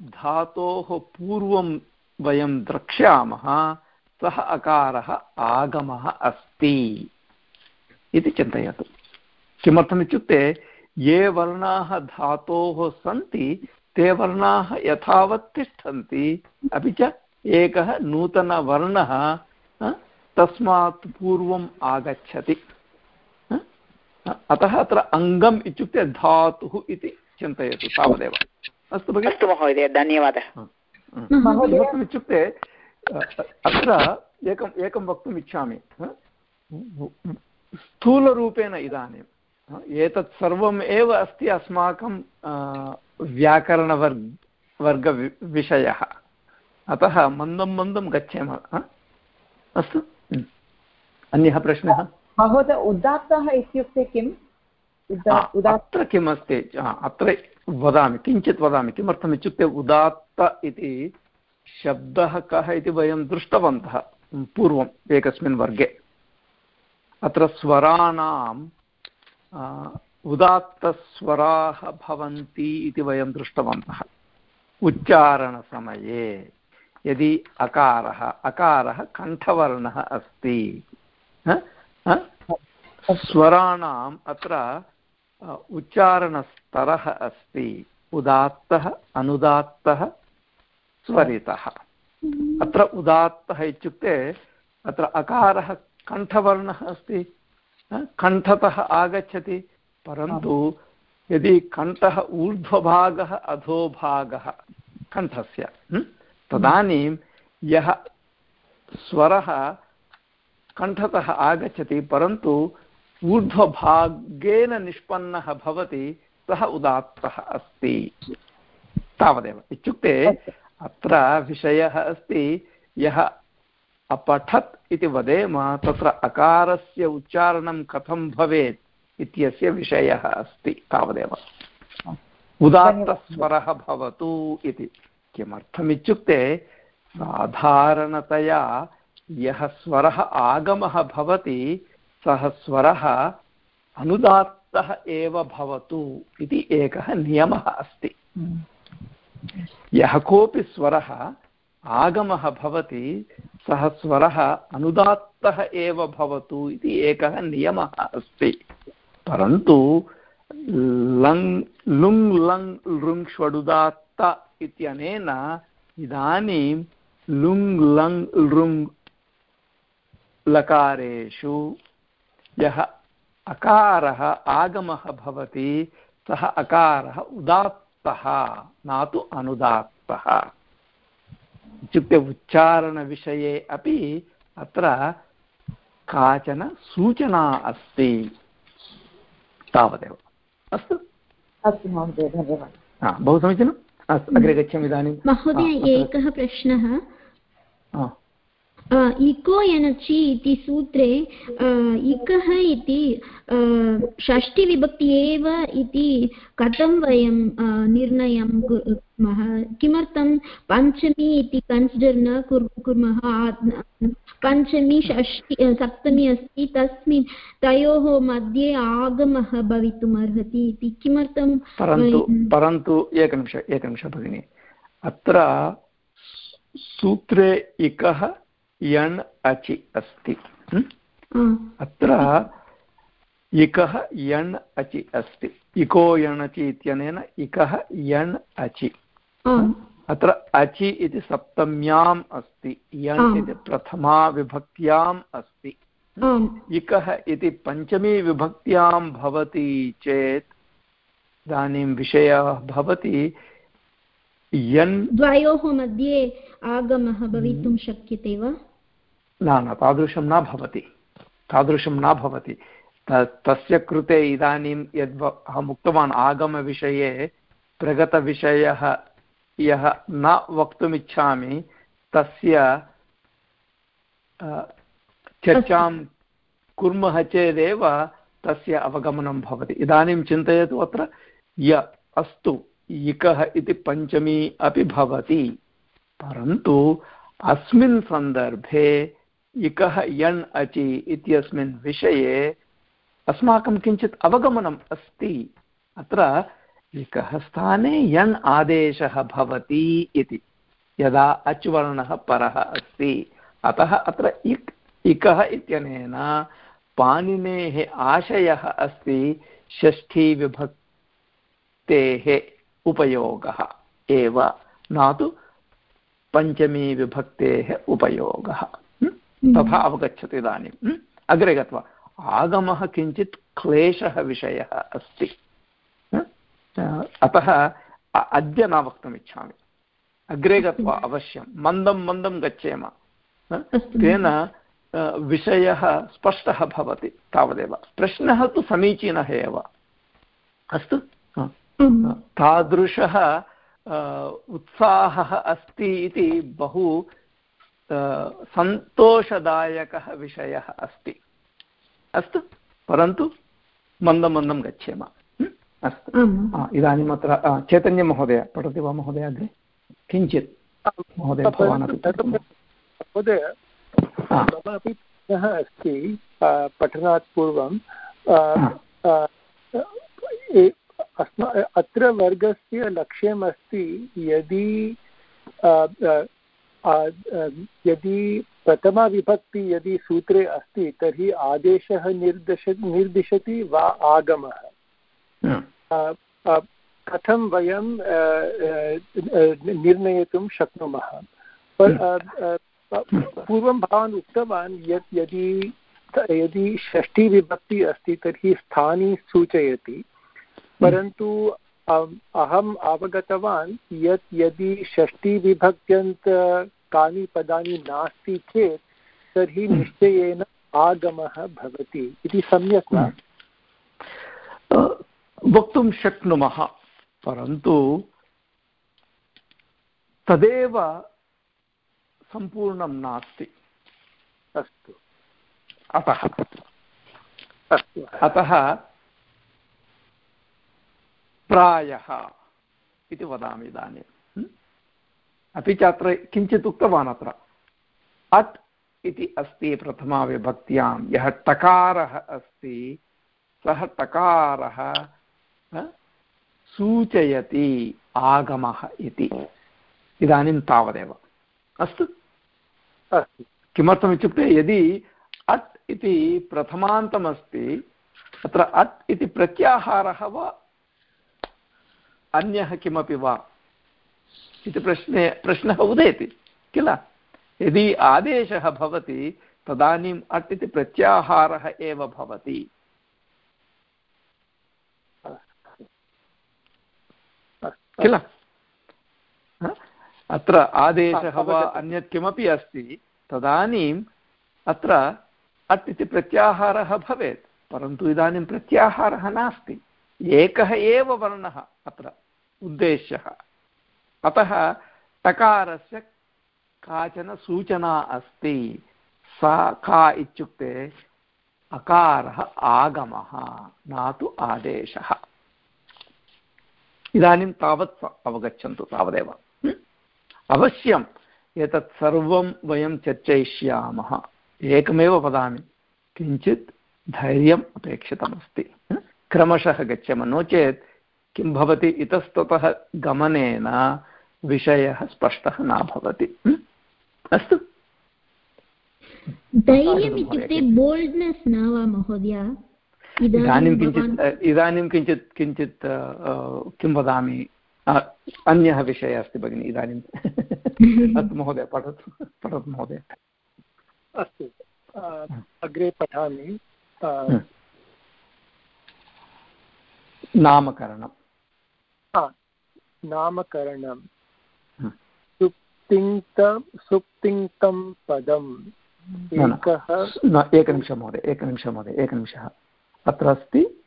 धातोः पूर्वं वयं द्रक्ष्यामः सः अकारः आगमः अस्ति इति चिन्तयतु। किमर्थमित्युक्ते ये वर्णाः धातोः सन्ति ते वर्णाः यथावत् तिष्ठन्ति। अपि च एकः नूतनवर्णः तस्मात् पूर्वम् आगच्छति। अतः अत्र अङ्गम् इत्युक्ते धातुः इति चिन्तयतु तावदेव। अस्तु भगिनि। अस्तु महोदय धन्यवादः। किमर्थमित्युक्ते अत्र एकम् एकं वक्तुम् इच्छामि। स्थूलरूपेण इदानीम् एतत् सर्वम् एव अस्ति अस्माकं व्याकरणवर्ग वर्गविषयः अतः मन्दं मन्दं गच्छेम। अस्तु। अन्यः प्रश्नः? महोदय उदात्तः इत्युक्ते किम्? अत्र किमस्ति? अत्र वदामि किञ्चित् वदामि किमर्थम् इत्युक्ते उदात्त इति शब्दः कः इति वयं दृष्टवन्तः पूर्वम् एकस्मिन् वर्गे। अत्र स्वराणाम् उदात्तस्वराः भवन्ति इति वयं दृष्टवन्तः। उच्चारणसमये यदि अकारः अकारः कण्ठवर्णः अस्ति स्वराणाम् अत्र उच्चारणस्तरः अस्ति उदात्तः अनुदात्तः स्वरितः अत्र उदात्तः इत्युक्ते अत्र अकारः कण्ठवर्णः अस्ति कण्ठतः आगच्छति परन्तु यदि कण्ठः ऊर्ध्वभागः अधोभागः कण्ठस्य तदानीं यः स्वरः कण्ठतः आगच्छति परन्तु ऊर्ध्वभागेन निष्पन्नः भवति सः उदात्तः अस्ति। तावदेव। इत्युक्ते अत्र विषयः अस्ति यः अपठत् इति वदेम तत्र अकारस्य उच्चारणं कथं भवेत् इत्यस्य विषयः अस्ति। तावदेव। उदात्तस्वरः भवतु इति। किमर्थमित्युक्ते साधारणतया यः स्वरः आगमः भवति सः स्वरः अनुदात्तः एव भवतु इति एकः नियमः अस्ति। यः कोऽपि स्वरः आगमः भवति सः स्वरः अनुदात्तः एव भवतु इति एकः नियमः अस्ति। परन्तु लङ्, लुङ्, लङ्, लृङ्ष्वडुदात्त इत्यनेन इदानीं लुङ्, लङ्, लृङ् लकारेषु यः अकारः आगमः भवति सः अकारः उदात्तः न तु अनुदात्तः। इत्युक्ते उच्चारणविषये अपि अत्र काचन सूचना अस्ति। तावदेव। अस्तु। अस्तु महोदय धन्यवादः। बहु समीचीनम्। अस्तु अग्रे गच्छामि इदानीं। महोदय एकः प्रश्नः। इको यनचि इति सूत्रे इकः इति षष्टिविभक्ति एव इति कथं वयं निर्णयं कुर्मः किमर्थं? पञ्चमी इति कन्सिडर् न कुर्मः पञ्चमी षष्टि सप्तमी अस्ति तस्मिन् तयोः मध्ये आगमः भवितुम् अर्हति इति किमर्थं परन्तु परन्तु एकनिमिष एकनिमिष भगिनि अत्र सूत्रे इकः यण् अचि अस्ति। अत्र इकः यण् अचि अस्ति। इको यणचि इत्यनेन इकः यण् अचि। अत्र अचि इति सप्तम्याम् अस्ति। यण् इति प्रथमा विभक्त्याम् अस्ति। इकः इति पञ्चमी विभक्त्यां भवति चेत् इदानीं विषयः भवति यन् द्वयोः मध्ये आगमः भवितुं शक्यते वा? न न, तादृशं न भवति। तादृशं न भवति। तस्य कृते इदानीं यद् अहम् उक्तवान् आगमविषये, प्रगतविषयः, यः न वक्तुमिच्छामि, तस्य चर्चां कुर्मः चेदेव तस्य अवगमनं भवति। इदानीं चिन्तयतु अत्र, य अस्तु, इकः इति पञ्चमी अपि भवति। परन्तु, अस्मिन् सन्दर्भे इकः यण् अचि इत्यस्मिन् विषये अस्माकं किञ्चित् अवगमनम् अस्ति। अत्र एकः स्थाने यण् आदेशः भवति इति। यदा अच् वर्णः परः अस्ति। अतः अत्र इक्, इकः इत्यनेन पाणिनेः आशयः अस्ति षष्ठीविभक्तेः उपयोगः। एव न तु पञ्चमी विभक्तेः उपयोगः। तथा अवगच्छतु इदानीम् अग्रे गत्वा आगमः किञ्चित् क्लेशः विषयः अस्ति। अतः अद्य न वक्तुमिच्छामि अग्रे गत्वा अवश्यं मन्दं मन्दं गच्छेम। तेन विषयः स्पष्टः भवति तावदेव। प्रश्नः तु समीचीनः एव। अस्तु? तादृशः उत्साहः अस्ति इति बहु सन्तोषदायकः विषयः अस्ति। अस्तु परन्तु मन्दं मन्दं गच्छेम। अस्तु। इदानीम् अत्र चैतन्यमहोदय पठति वा महोदय अग्रे? किञ्चित् महोदय भवान् महोदय मम अपि प्रश्नः अस्ति पठनात् पूर्वं अस्मा अत्र वर्गस्य लक्ष्यमस्ति यदि यदि प्रथमाविभक्ति यदि सूत्रे अस्ति तर्हि आदेशः निर्दश निर्दिशति वा आगमः? कथं वयं निर्णयितुं शक्नुमः? पूर्वं भवान् उक्तवान् यत् यदि यदि षष्ठीविभक्तिः अस्ति तर्हि स्थानी सूचयति। परन्तु अहम् अवगतवान् यत् यदि षष्ठीविभक्त्यन्त कानि पदानि नास्ति चेत् तर्हि निश्चयेन आगमः भवति इति सम्यक् वा? वक्तुं शक्नुमः परन्तु तदेव सम्पूर्णं नास्ति। अस्तु। अतः। अस्तु। अतः प्रायः इति वदामि इदानीम्। अपि च अत्र किञ्चित् उक्तवान् अत्र। अट् इति अस्ति प्रथमाविभक्त्यां यः टकारः अस्ति सः टकारः सूचयति आगमः इति। इदानीं तावदेव। अस्तु। किमर्थमित्युक्ते यदि अट् इति प्रथमान्तमस्ति अत्र अट् इति प्रत्याहारः वा अन्यः किमपि वा? इति प्रश्ने प्रश्नः उदेति किल? यदि आदेशः भवति तदानीम् अट् इति प्रत्याहारः एव भवति। किल? अत्र आदेशः वा अन्यत् किमपि अस्ति तदानीम् अत्र अट् इति प्रत्याहारः भवेत् परन्तु इदानीं प्रत्याहारः नास्ति। एकः एव वर्णः अत्र उद्देश्यः। अतः टकारस्य काचन सूचना अस्ति। सा का इत्युक्ते अकारः आगमः, न तु आदेशः। इदानीं तावत् अवगच्छन्तु तावदेव। अवश्यम् एतत् सर्वं वयं चर्चयिष्यामः। एकमेव वदामि, किञ्चित् धैर्यम् अपेक्षितमस्ति। क्रमशः गच्छामः। नो चेत् किं भवति इतस्ततः गमनेन विषयः स्पष्टः न भवति। अस्तु। इत्युक्ते बोल्ड्नेस् न वा महोदय? इदानीं किञ्चित् इदानीं किञ्चित् किञ्चित् किं वदामि? अन्यः विषयः अस्ति भगिनि इदानीम् *laughs* अस्तु महोदय पठतु पठतु महोदय। अस्तु अग्रे पठामि। नामकरणं नामकरणं सुप्तिङ्त सुप्तिङ्क्तं पदम्। एकः एकनिमिषं महोदय एकनिमिषं महोदय एकनिमिषः। अत्र अस्ति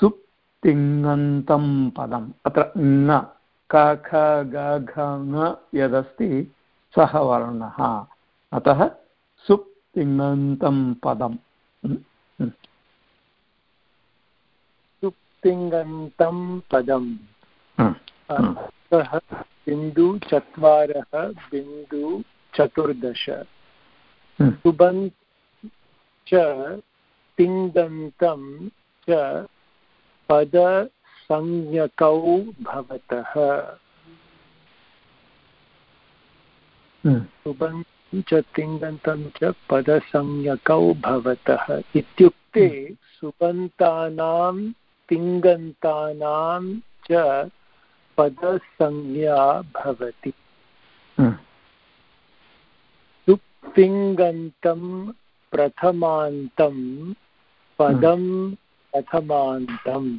सुप्तिङन्तं पदम्। अत्र न क ख ग घ ङ यदस्ति सः वर्णः। अतः सुप्तिङन्तं पदम्। सुप्तिङन्तं पदम्। सः बिन्दु चत्वारः बिन्दु चतुर्दश। सुबन् च तिङन्तं च पदसंज्ञकौ भवतः। सुबन् च तिङन्तं च पदसंज्ञकौ भवतः। इत्युक्ते सुबन्तानां तिङन्तानां च पदसंज्ञा भवति। सुप्तिङन्तं प्रथमान्तं पदं प्रथमान्तम्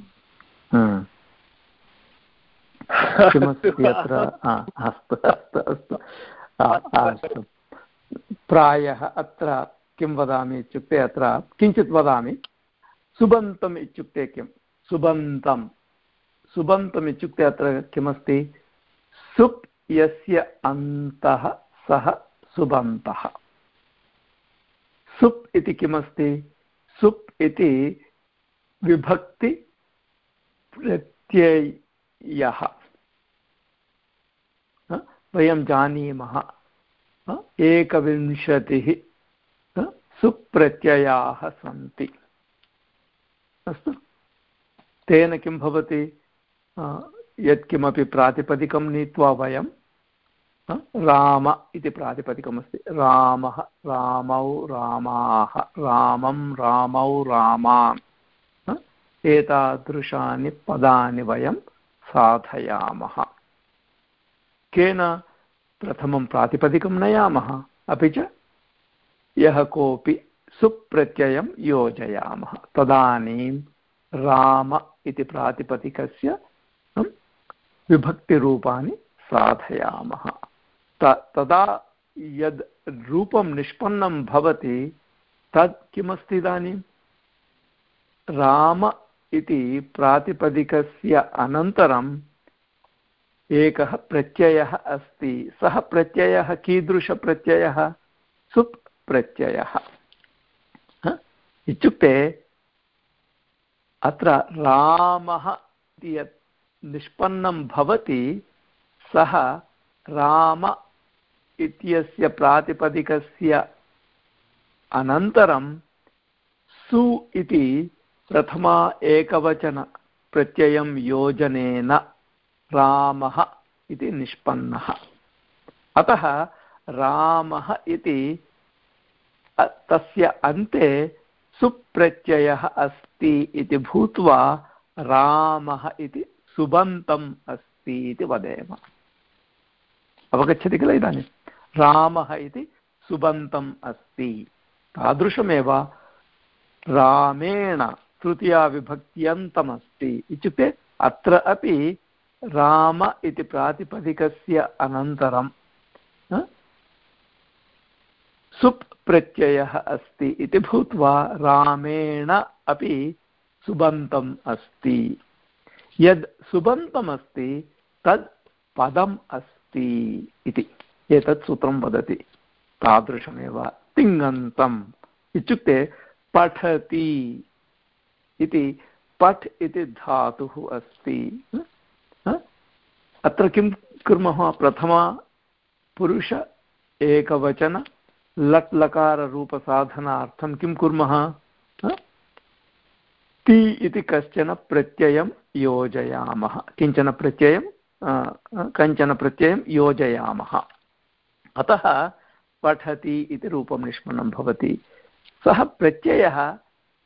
किमस्ति अत्र? अस्तु। अस्तु अस्तु अस्तु। प्रायः अत्र किं वदामि इत्युक्ते अत्र किञ्चित् वदामि। सुबन्तम् इत्युक्ते किं? सुबन्तं। सुबन्तम् इत्युक्ते अत्र किमस्ति सुप् यस्य अन्तः, सः सुबन्तः। सुप् इति किमस्ति? सुप् इति विभक्ति वयं जानीमः। एकविंशतिः सुप्रत्ययाः सन्ति। अस्तु। तेन किं भवति? यत्किमपि प्रातिपदिकं नीत्वा वयं राम इति प्रातिपदिकमस्ति। रामः, रामौ, रामाः, रामं, रामौ, रामान् एतादृशानि पदानि वयं साधयामः। केन प्रथमं प्रातिपदिकं नयामः? अपि च यः कोऽपि सुप्रत्ययं योजयामः। तदानीं राम इति प्रातिपदिकस्य विभक्तिरूपाणि साधयामः। तदा यद् रूपं निष्पन्नं भवति तत् किमस्ति इदानीं? राम इति प्रातिपदिकस्य अनन्तरम् एकः प्रत्ययः अस्ति। सः प्रत्ययः कीदृशप्रत्ययः? सुप् प्रत्ययः। इत्युक्ते अत्र रामः इति यत् निष्पन्नं भवति, सः राम इत्यस्य प्रातिपदिकस्य अनन्तरं सु इति प्रथमा एकवचनप्रत्ययं योजनेन रामः इति निष्पन्नः। अतः रामः इति तस्य अन्ते सुप्रत्ययः अस्ति इति भूत्वा रामः इति सुबन्तम् अस्ति इति वदेम। अवगच्छति किल इदानीं? रामः इति सुबन्तम् अस्ति। तादृशमेव रामेण तृतीयाविभक्त्यन्तमस्ति इत्युक्ते अत्र अपि राम इति प्रातिपदिकस्य अनन्तरं सुप् प्रत्ययः अस्ति इति भूत्वा रामेण अपि सुबन्तम् अस्ति। यद् सुबन्तमस्ति तद् पदम् अस्ति इति। एतत् सूत्रं वदति। तादृशमेव तिङन्तम्। इत्युक्ते पठति इति। पठ् इति धातुः अस्ति। अत्र किं कुर्मः? प्रथमा पुरुष एकवचन। लट् लकाररूपसाधनार्थं किं कुर्मः? ति इति कश्चन प्रत्ययं योजयामः। किंचन प्रत्ययं? कञ्चन प्रत्ययं योजयामः। अतः पठति इति रूपं निष्पन्नं भवति। सः प्रत्ययः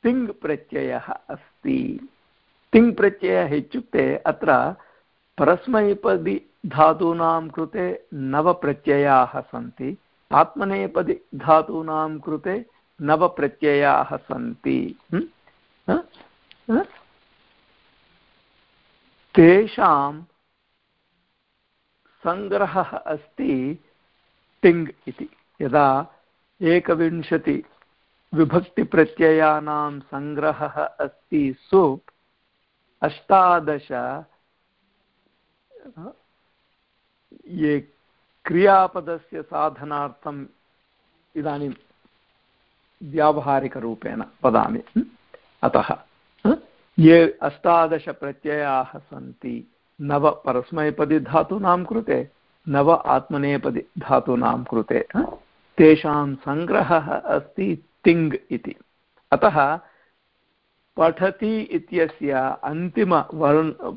तिङ् प्रत्ययः अस्ति। तिङ् प्रत्ययः इत्युक्ते अत्र परस्मैपदि धातूनां कृते नवप्रत्ययाः सन्ति। आत्मनेपदि धातूनां कृते नवप्रत्ययाः सन्ति। तेषां सङ्ग्रहः अस्ति तिङ् इति। यदा एकविंशतिविभक्तिप्रत्ययानां सङ्ग्रहः अस्ति सुप् अष्टादश ये क्रियापदस्य साधनार्थम् इदानीं व्यावहारिकरूपेण वदामि अतः ये अष्टादशप्रत्ययाः सन्ति। नव परस्मैपदि धातूनां कृते, नव आत्मनेपदि धातूनां कृते तेषां सङ्ग्रहः अस्ति तिङ् इति। अतः पठति इत्यस्य अन्तिमवर्ण,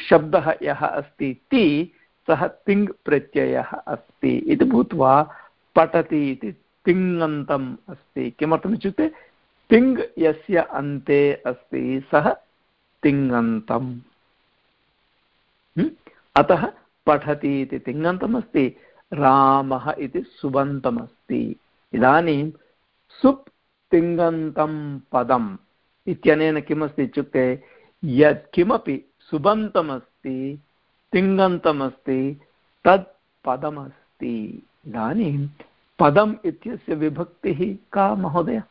शब्दः यः अस्ति ति, सः तिङ् प्रत्ययः अस्ति इति भूत्वा पठति इति तिङन्तम् अस्ति। किमर्थमित्युक्ते तिङ् यस्य अन्ते अस्ति, सः तिङन्तम्। अतः पठति इति तिङन्तमस्ति, रामः इति सुबन्तमस्ति। इदानीं सुप् तिङन्तं पदम् इत्यनेन किमस्ति इत्युक्ते, यत्किमपि सुबन्तमस्ति, तिङन्तमस्ति, तत् पदमस्ति। इदानीं पदम् इत्यस्य विभक्तिः का, महोदय?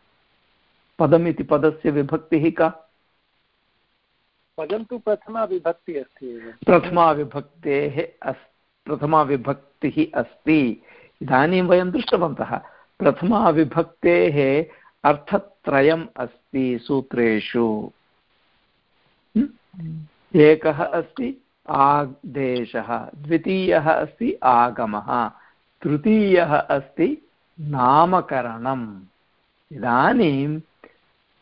पदम् इति पदस्य विभक्तिः का? पदं तु प्रथमा विभक्तिः अस्ति प्रथमा विभक्तेः अस् प्रथमा विभक्तिः अस्ति। इदानीं वयं दृष्टवन्तः प्रथमा विभक्तेः अर्थत्रयम् अस्ति सूत्रेषु। एकः अस्ति आदेशः द्वितीयः अस्ति आगमः तृतीयः अस्ति नामकरणम्। इदानीं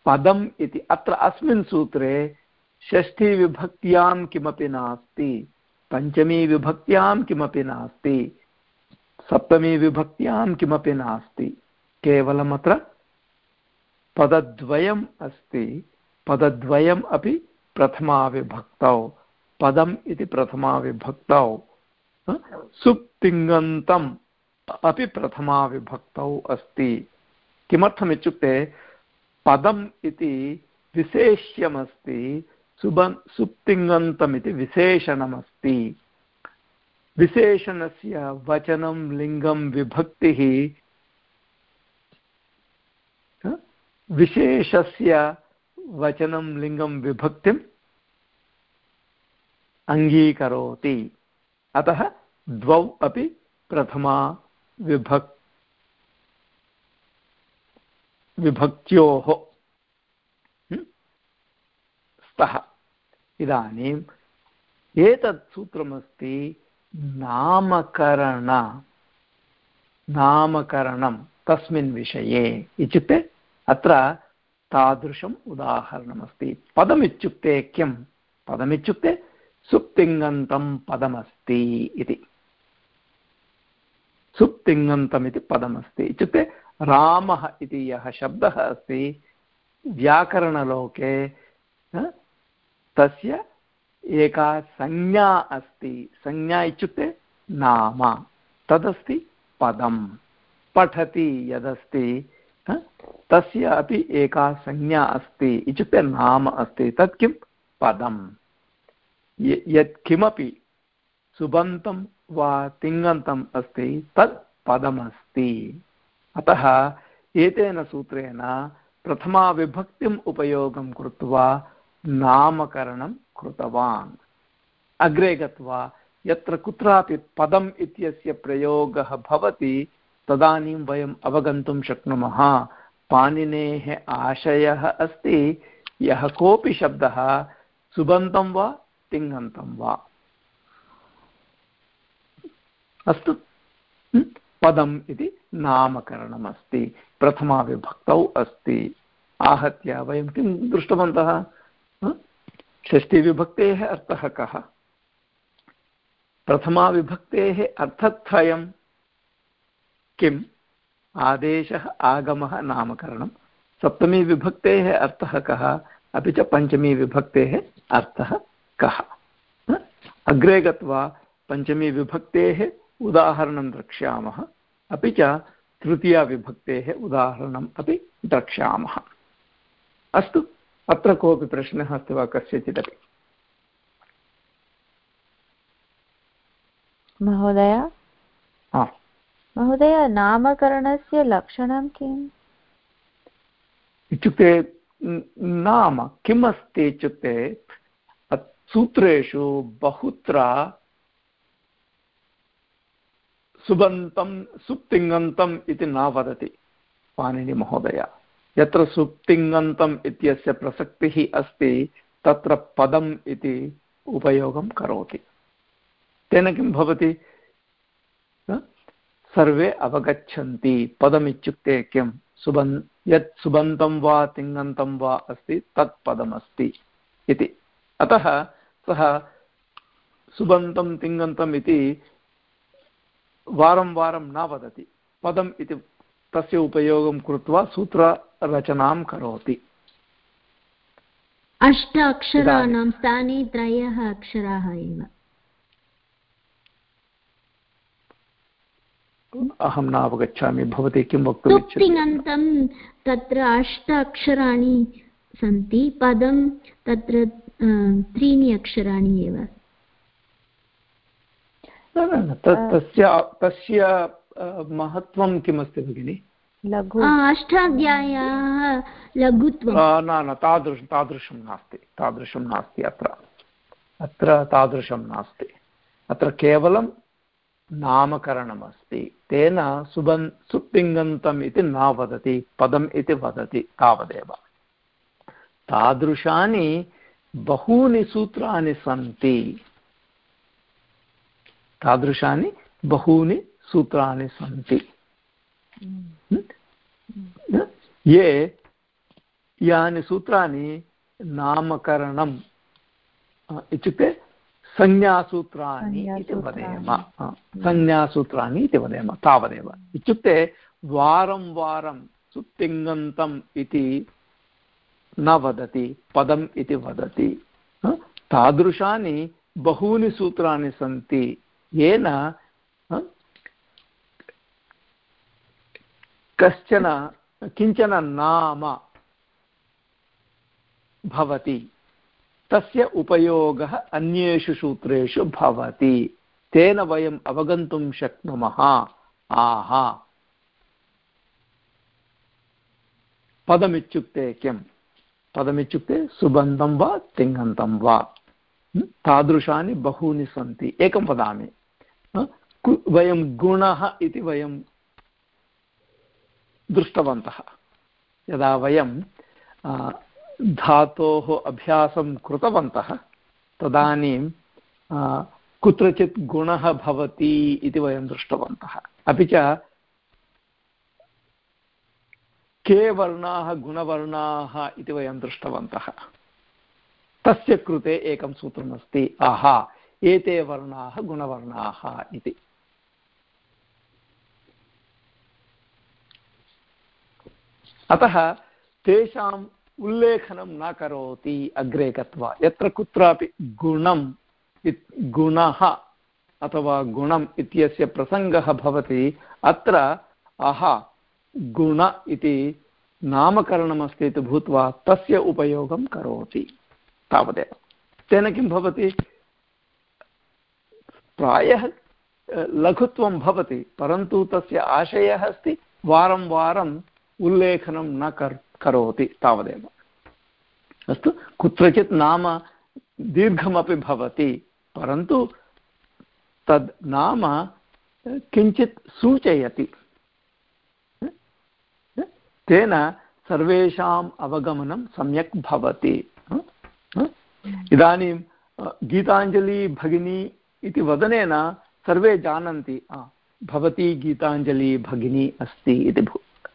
पदम् इति अत्र अस्मिन् सूत्रे षष्ठीविभक्त्यां किमपि नास्ति पञ्चमीविभक्त्यां किमपि नास्ति सप्तमीविभक्त्यां किमपि नास्ति, केवलम् अत्र पदद्वयम् अस्ति, पदद्वयम् अपि प्रथमाविभक्तौ पदम् इति प्रथमाविभक्तौ सुप्तिङन्तम् अपि प्रथमाविभक्तौ अस्ति। किमर्थमित्युक्ते पदम् इति विशेष्यमस्ति, सुबन् सुप्तिङन्तमिति विशेषणमस्ति। विशेषणस्य वचनं, लिङ्गं, विभक्तिः विशेषस्य वचनं, लिङ्गं, विभक्तिम् अङ्गीकरोति। अतः द्वौ अपि प्रथमा विभक् विभक्त्योः। स्तः। इदानीम् एतत् सूत्रमस्ति नामकरण। नामकरणं तस्मिन् विषये इत्युक्ते अत्र तादृशम् उदाहरणमस्ति। पदमित्युक्ते किं? पदमित्युक्ते सुप्तिङन्तं पदमस्ति इति। सुप्तिङन्तमिति पदमस्ति। इत्युक्ते रामः इति यः शब्दः अस्ति, व्याकरणलोके तस्य एका संज्ञा अस्ति। संज्ञा इत्युक्ते नाम। तदस्ति पदं पठति यदस्ति तस्य अपि एका संज्ञा अस्ति। इत्युक्ते नाम अस्ति। तत् किं? पदम्। यत्किमपि सुबन्तं वा तिङन्तम् अस्ति, तत् पदमस्ति। अतः एतेन सूत्रेण प्रथमाविभक्तिम् उपयोगं कृत्वा नामकरणं कृतवान्। अग्रे गत्वा यत्र कुत्रापि पदम् इत्यस्य प्रयोगः भवति, तदानीं वयम् अवगन्तुं शक्नुमः। पाणिनेः आशयः अस्ति, यः कोऽपि शब्दः सुबन्तं वा, तिङन्तं वा। अस्तु। पदम् इति नामकरणमस्ति। प्रथमाविभक्तौ अस्ति। आहत्य वयं किं दृष्टवन्तः? षष्टिविभक्तेः अर्थः कः? प्रथमाविभक्तेः अर्थत्रयं किम्? आदेशः आगमः नामकरणं। सप्तमीविभक्तेः अर्थः कः? अपि च पञ्चमीविभक्तेः अर्थः कः? अग्रे गत्वा पञ्चमीविभक्तेः उदाहरणं द्रक्ष्यामः। अपि च तृतीयाविभक्तेः उदाहरणम् अपि द्रक्ष्यामः। अस्तु अत्र कोऽपि प्रश्नः अस्ति वा कस्यचिदपि? महोदय? महोदय नामकरणस्य लक्षणं किम्? इत्युक्ते नाम किम् अस्ति इत्युक्ते सूत्रेषु बहुत्र सुबन्तं सुप्तिङन्तम् इति न वदति। पाणिनिमहोदय यत्र सुप्तिङन्तम् इत्यस्य प्रसक्तिः अस्ति, तत्र पदम् इति उपयोगं करोति। तेन किं भवति? सर्वे अवगच्छन्ति। पदमित्युक्ते किं? सुबन्, यत् सुबन्तं वा तिङन्तं वा अस्ति, तत् पदमस्ति इति। अतः सः सुबन्तं तिङन्तम् इति वारं वारं न वदति। पदम् इति तस्य उपयोगं कृत्वा सूत्ररचनां करोति। अष्ट अक्षराणां स्थाने त्रयः अक्षराः एव। अहं न अवगच्छामि। भवती किं वक्तुम् तत्र अष्ट अक्षराणि सन्ति। पदं तत्र त्रीणि अक्षराणि एव। तस्य तस्य महत्त्वं किमस्ति भगिनि? अष्टाध्याय्याः लघुत्वं न न तादृशं तादृशं नास्ति तादृशं नास्ति अत्र। अत्र तादृशं नास्ति। अत्र केवलं नामकरणमस्ति। तेन सुबन् सुप्तिङन्तम् इति न वदति पदम् इति वदति तावदेव। तादृशानि बहूनि सूत्राणि सन्ति। तादृशानि बहूनि सूत्राणि सन्ति। ये यानि सूत्राणि नामकरणम् इत्युक्ते संज्ञासूत्राणि इति वदेम। संज्ञासूत्राणि। इति वदेम तावदेव। इत्युक्ते वारं वारं सुतिङन्तम् इति न वदति पदम् इति वदति। तादृशानि बहूनि सूत्राणि सन्ति। येन कश्चन, किंचन नाम भवति। तस्य उपयोगः अन्येषु सूत्रेषु भवति। तेन वयम् अवगन्तुं शक्नुमः। आहा। पदमित्युक्ते किम्? पदमित्युक्ते सुबन्धं वा, तिङन्तं वा? तादृशानि बहूनि सन्ति। एकं वदामि। वयं गुणः इति वयं दृष्टवन्तः। यदा वयं धातोः अभ्यासं कृतवन्तः, तदानीं कुत्रचित् गुणः भवति इति वयं दृष्टवन्तः। अपि च, के वर्णाः, गुणवर्णाः इति वयं दृष्टवन्तः। तस्य कृते एकं सूत्रमस्ति, आहा, एते वर्णाः गुणवर्णाः इति। अतः तेषाम् उल्लेखनं न करोति अग्रे गत्वा यत्र कुत्रापि गुणं गुणः अथवा गुणम् इत्यस्य प्रसङ्गः भवति, अत्र अहा, गुण इति नामकरणमस्ति इति भूत्वा तस्य उपयोगं करोति। तावदेव। तेन किं भवति? प्रायः लघुत्वं भवति, परन्तु तस्य आशयः अस्ति, वारं वारम् उल्लेखनं न कर्, करोति तावदेव। अस्तु, कुत्रचित् नाम दीर्घमपि भवति, परन्तु तद् नाम किञ्चित् सूचयति। तेन सर्वेषाम् अवगमनं सम्यक् भवति। इदानीं गीताञ्जलि भगिनी इति वदनेन सर्वे जानन्ति भवती गीताञ्जलि भगिनी अस्ति इति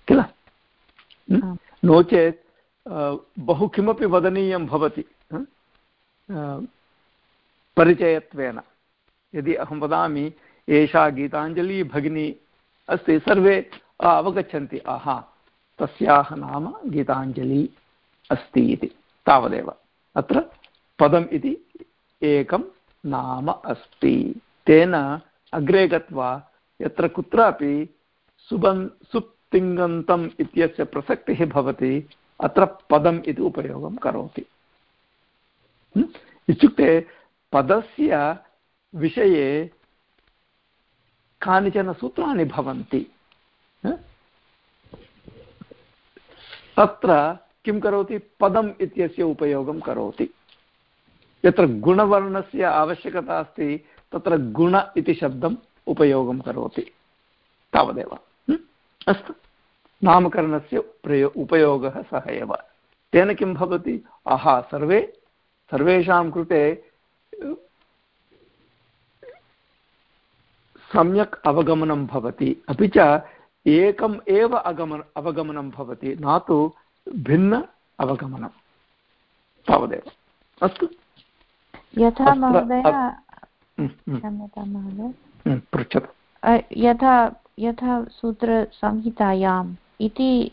किल? नो चेत् बहु किमपि वदनीयं भवति परिचयत्वेन। यदि अहं वदामि एषा गीताञ्जली भगिनी अस्ति सर्वे अवगच्छन्ति आहा तस्याः नाम गीताञ्जली अस्ति इति तावदेव। अत्र पदम् इति एकं नाम अस्ति। तेन अग्रे गत्वा यत्र कुत्रापि सुबन् सुप्तिङन्तम् इत्यस्य प्रसक्तिः भवति, अत्र पदम् इति उपयोगं करोति। इत्युक्ते पदस्य विषये कानिचन सूत्राणि भवन्ति। तत्र किं करोति? पदम् इत्यस्य उपयोगं करोति। यत्र गुणवर्णस्य आवश्यकता अस्ति, तत्र गुण इति शब्दम् उपयोगं करोति। तावदेव। अस्तु। नामकरणस्य प्रयो उपयोगः सः एव। तेन किं भवति? आहा सर्वे सर्वेषां कृते सम्यक् अवगमनं भवति। अपि च एकम् एव अगमन अवगमनं भवति। न तु भिन्न अवगमनं। तावदेव। अस्तु। यथा महोदय पृच्छतु। यथा यथा सूत्रसंहितायाम् इति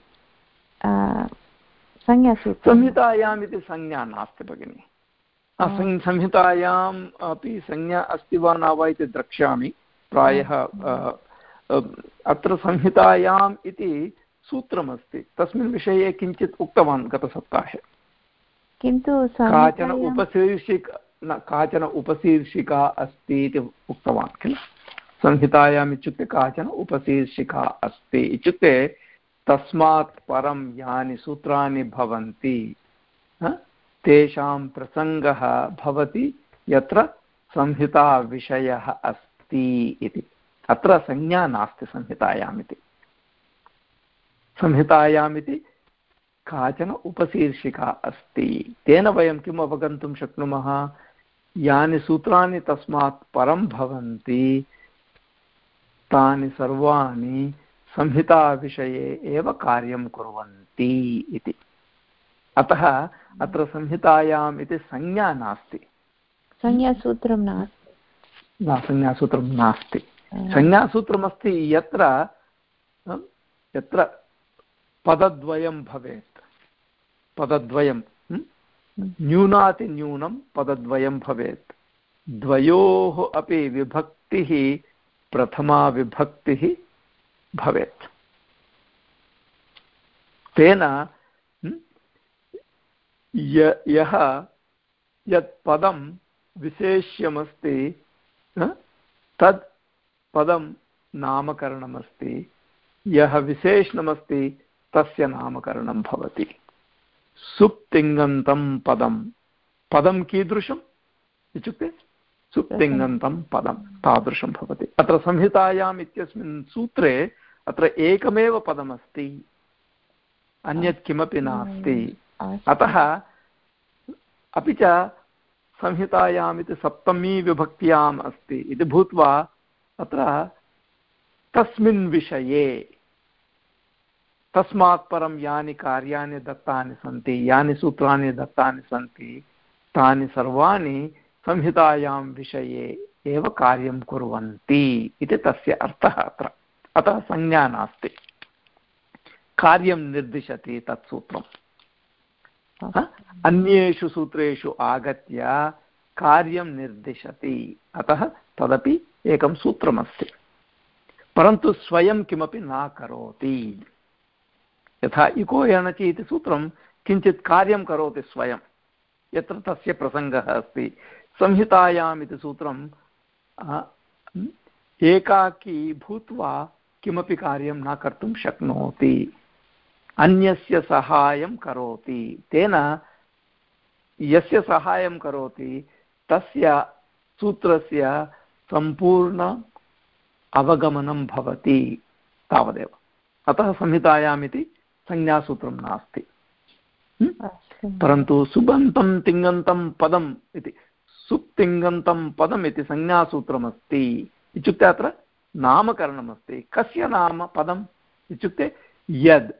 संहितायाम् इति संज्ञा नास्ति भगिनि। संहितायाम् अपि संज्ञा अस्ति वा न वा इति द्रक्ष्यामि। प्रायः अत्र संहितायाम् इति सूत्रमस्ति। तस्मिन् विषये किञ्चित् उक्तवान् गतसप्ताहे। किन्तु काचन उपशीर्षिका न काचन उपशीर्षिका अस्ति इति उक्तवान् किल? संहितायाम् इत्युक्ते काचन उपशीर्षिका अस्ति। इत्युक्ते तस्मात् परं यानि सूत्राणि भवन्ति तेषां प्रसङ्गः भवति, यत्र संहिताविषयः अस्ति इति। अत्र संज्ञा नास्ति संहितायाम् इति। संहितायाम् इति काचन उपशीर्षिका अस्ति। तेन वयं किम् अवगन्तुं शक्नुमः? यानि सूत्राणि तस्मात् परं भवन्ति तानि सर्वाणि संहिताविषये एव कार्यं कुर्वन्ति इति। अतः अत्र संहितायाम् इति संज्ञा नास्ति। संज्ञासूत्रं नास्ति। न संज्ञासूत्रं नास्ति। संज्ञासूत्रमस्ति यत्र यत्र पदद्वयं भवेत्। पदद्वयं न्यूनातिन्यूनं पदद्वयं भवेत्। द्वयोः अपि विभक्तिः प्रथमा विभक्तिः भवेत्। तेन यः यत् पदं विशेष्यमस्ति तद् पदं नामकरणमस्ति, यः विशेषणमस्ति, तस्य नामकरणं भवति। सुप्तिङन्तं पदं। पदं कीदृशम् इत्युक्ते सुप्तिङन्तं पदं तादृशं भवति। अत्र संहितायाम् इत्यस्मिन् सूत्रे अत्र एकमेव पदमस्ति। अन्यत् किमपि नास्ति। अतः अपि च संहितायाम् इति सप्तमी विभक्त्याम् अस्ति। इति भूत्वा अत्र तस्मिन् विषये तस्मात् परं यानि कार्याणि दत्तानि सन्ति यानि सूत्राणि दत्तानि सन्ति तानि सर्वाणि संहितायां विषये एव कार्यं कुर्वन्ति इति तस्य अर्थः अत्र। अतः संज्ञा नास्ति। कार्यं निर्दिशति तत् सूत्रम्। अन्येषु सूत्रेषु आगत्य कार्यं निर्दिशति। अतः तदपि एकं सूत्रमस्ति। परन्तु स्वयं किमपि न करोति। यथा इको यणचि इति सूत्रं, किञ्चित् कार्यं करोति स्वयं। यत्र तस्य प्रसङ्गः अस्ति। संहितायाम् इति सूत्रं एकाकी भूत्वा किमपि कार्यं न कर्तुं शक्नोति। अन्यस्य सहायं करोति। तेन यस्य सहायं करोति तस्य सूत्रस्य सम्पूर्ण अवगमनं भवति तावदेव। अतः संहितायाम् इति संज्ञासूत्रं नास्ति। परन्तु सुबन्तं तिङन्तं पदम् इति। सुप्तिङन्तं पदम् इति संज्ञासूत्रमस्ति। इत्युक्ते अत्र नामकरणमस्ति। कस्य नाम पदम्? इत्युक्ते यद्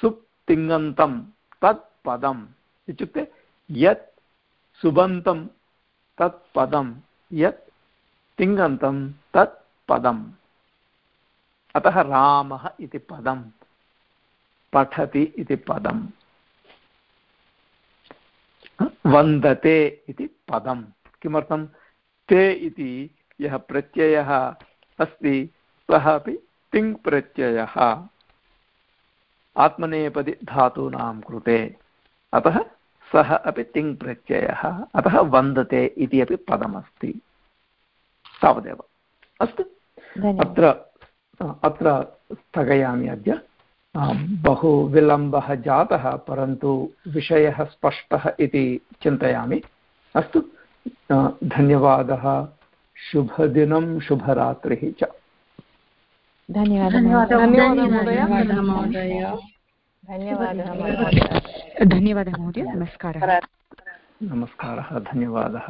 सुप् तिङन्तं तत् पदम्। इत्युक्ते यत् सुबन्तं तत् पदं यत् तिङन्तं तत् पदम्। अतः रामः इति पदं पठति इति पदं वन्दते इति पदं किमर्थं? ते इति यः प्रत्ययः अस्ति सः अपि तिङ् प्रत्ययः। आत्मनेपदि धातूनां कृते। अतः सः अपि तिङ् प्रत्ययः। अतः वन्दते इति अपि पदमस्ति। तावदेव। अस्तु। अत्र अत्र स्थगयामि अद्य। बहु विलम्बः जातः परन्तु विषयः स्पष्टः इति चिन्तयामि। अस्तु। धन्यवादः शुभदिनं शुभरात्रिः च धन्यवादः धन्यवादः महोदय नमस्कारः नमस्कारः धन्यवादः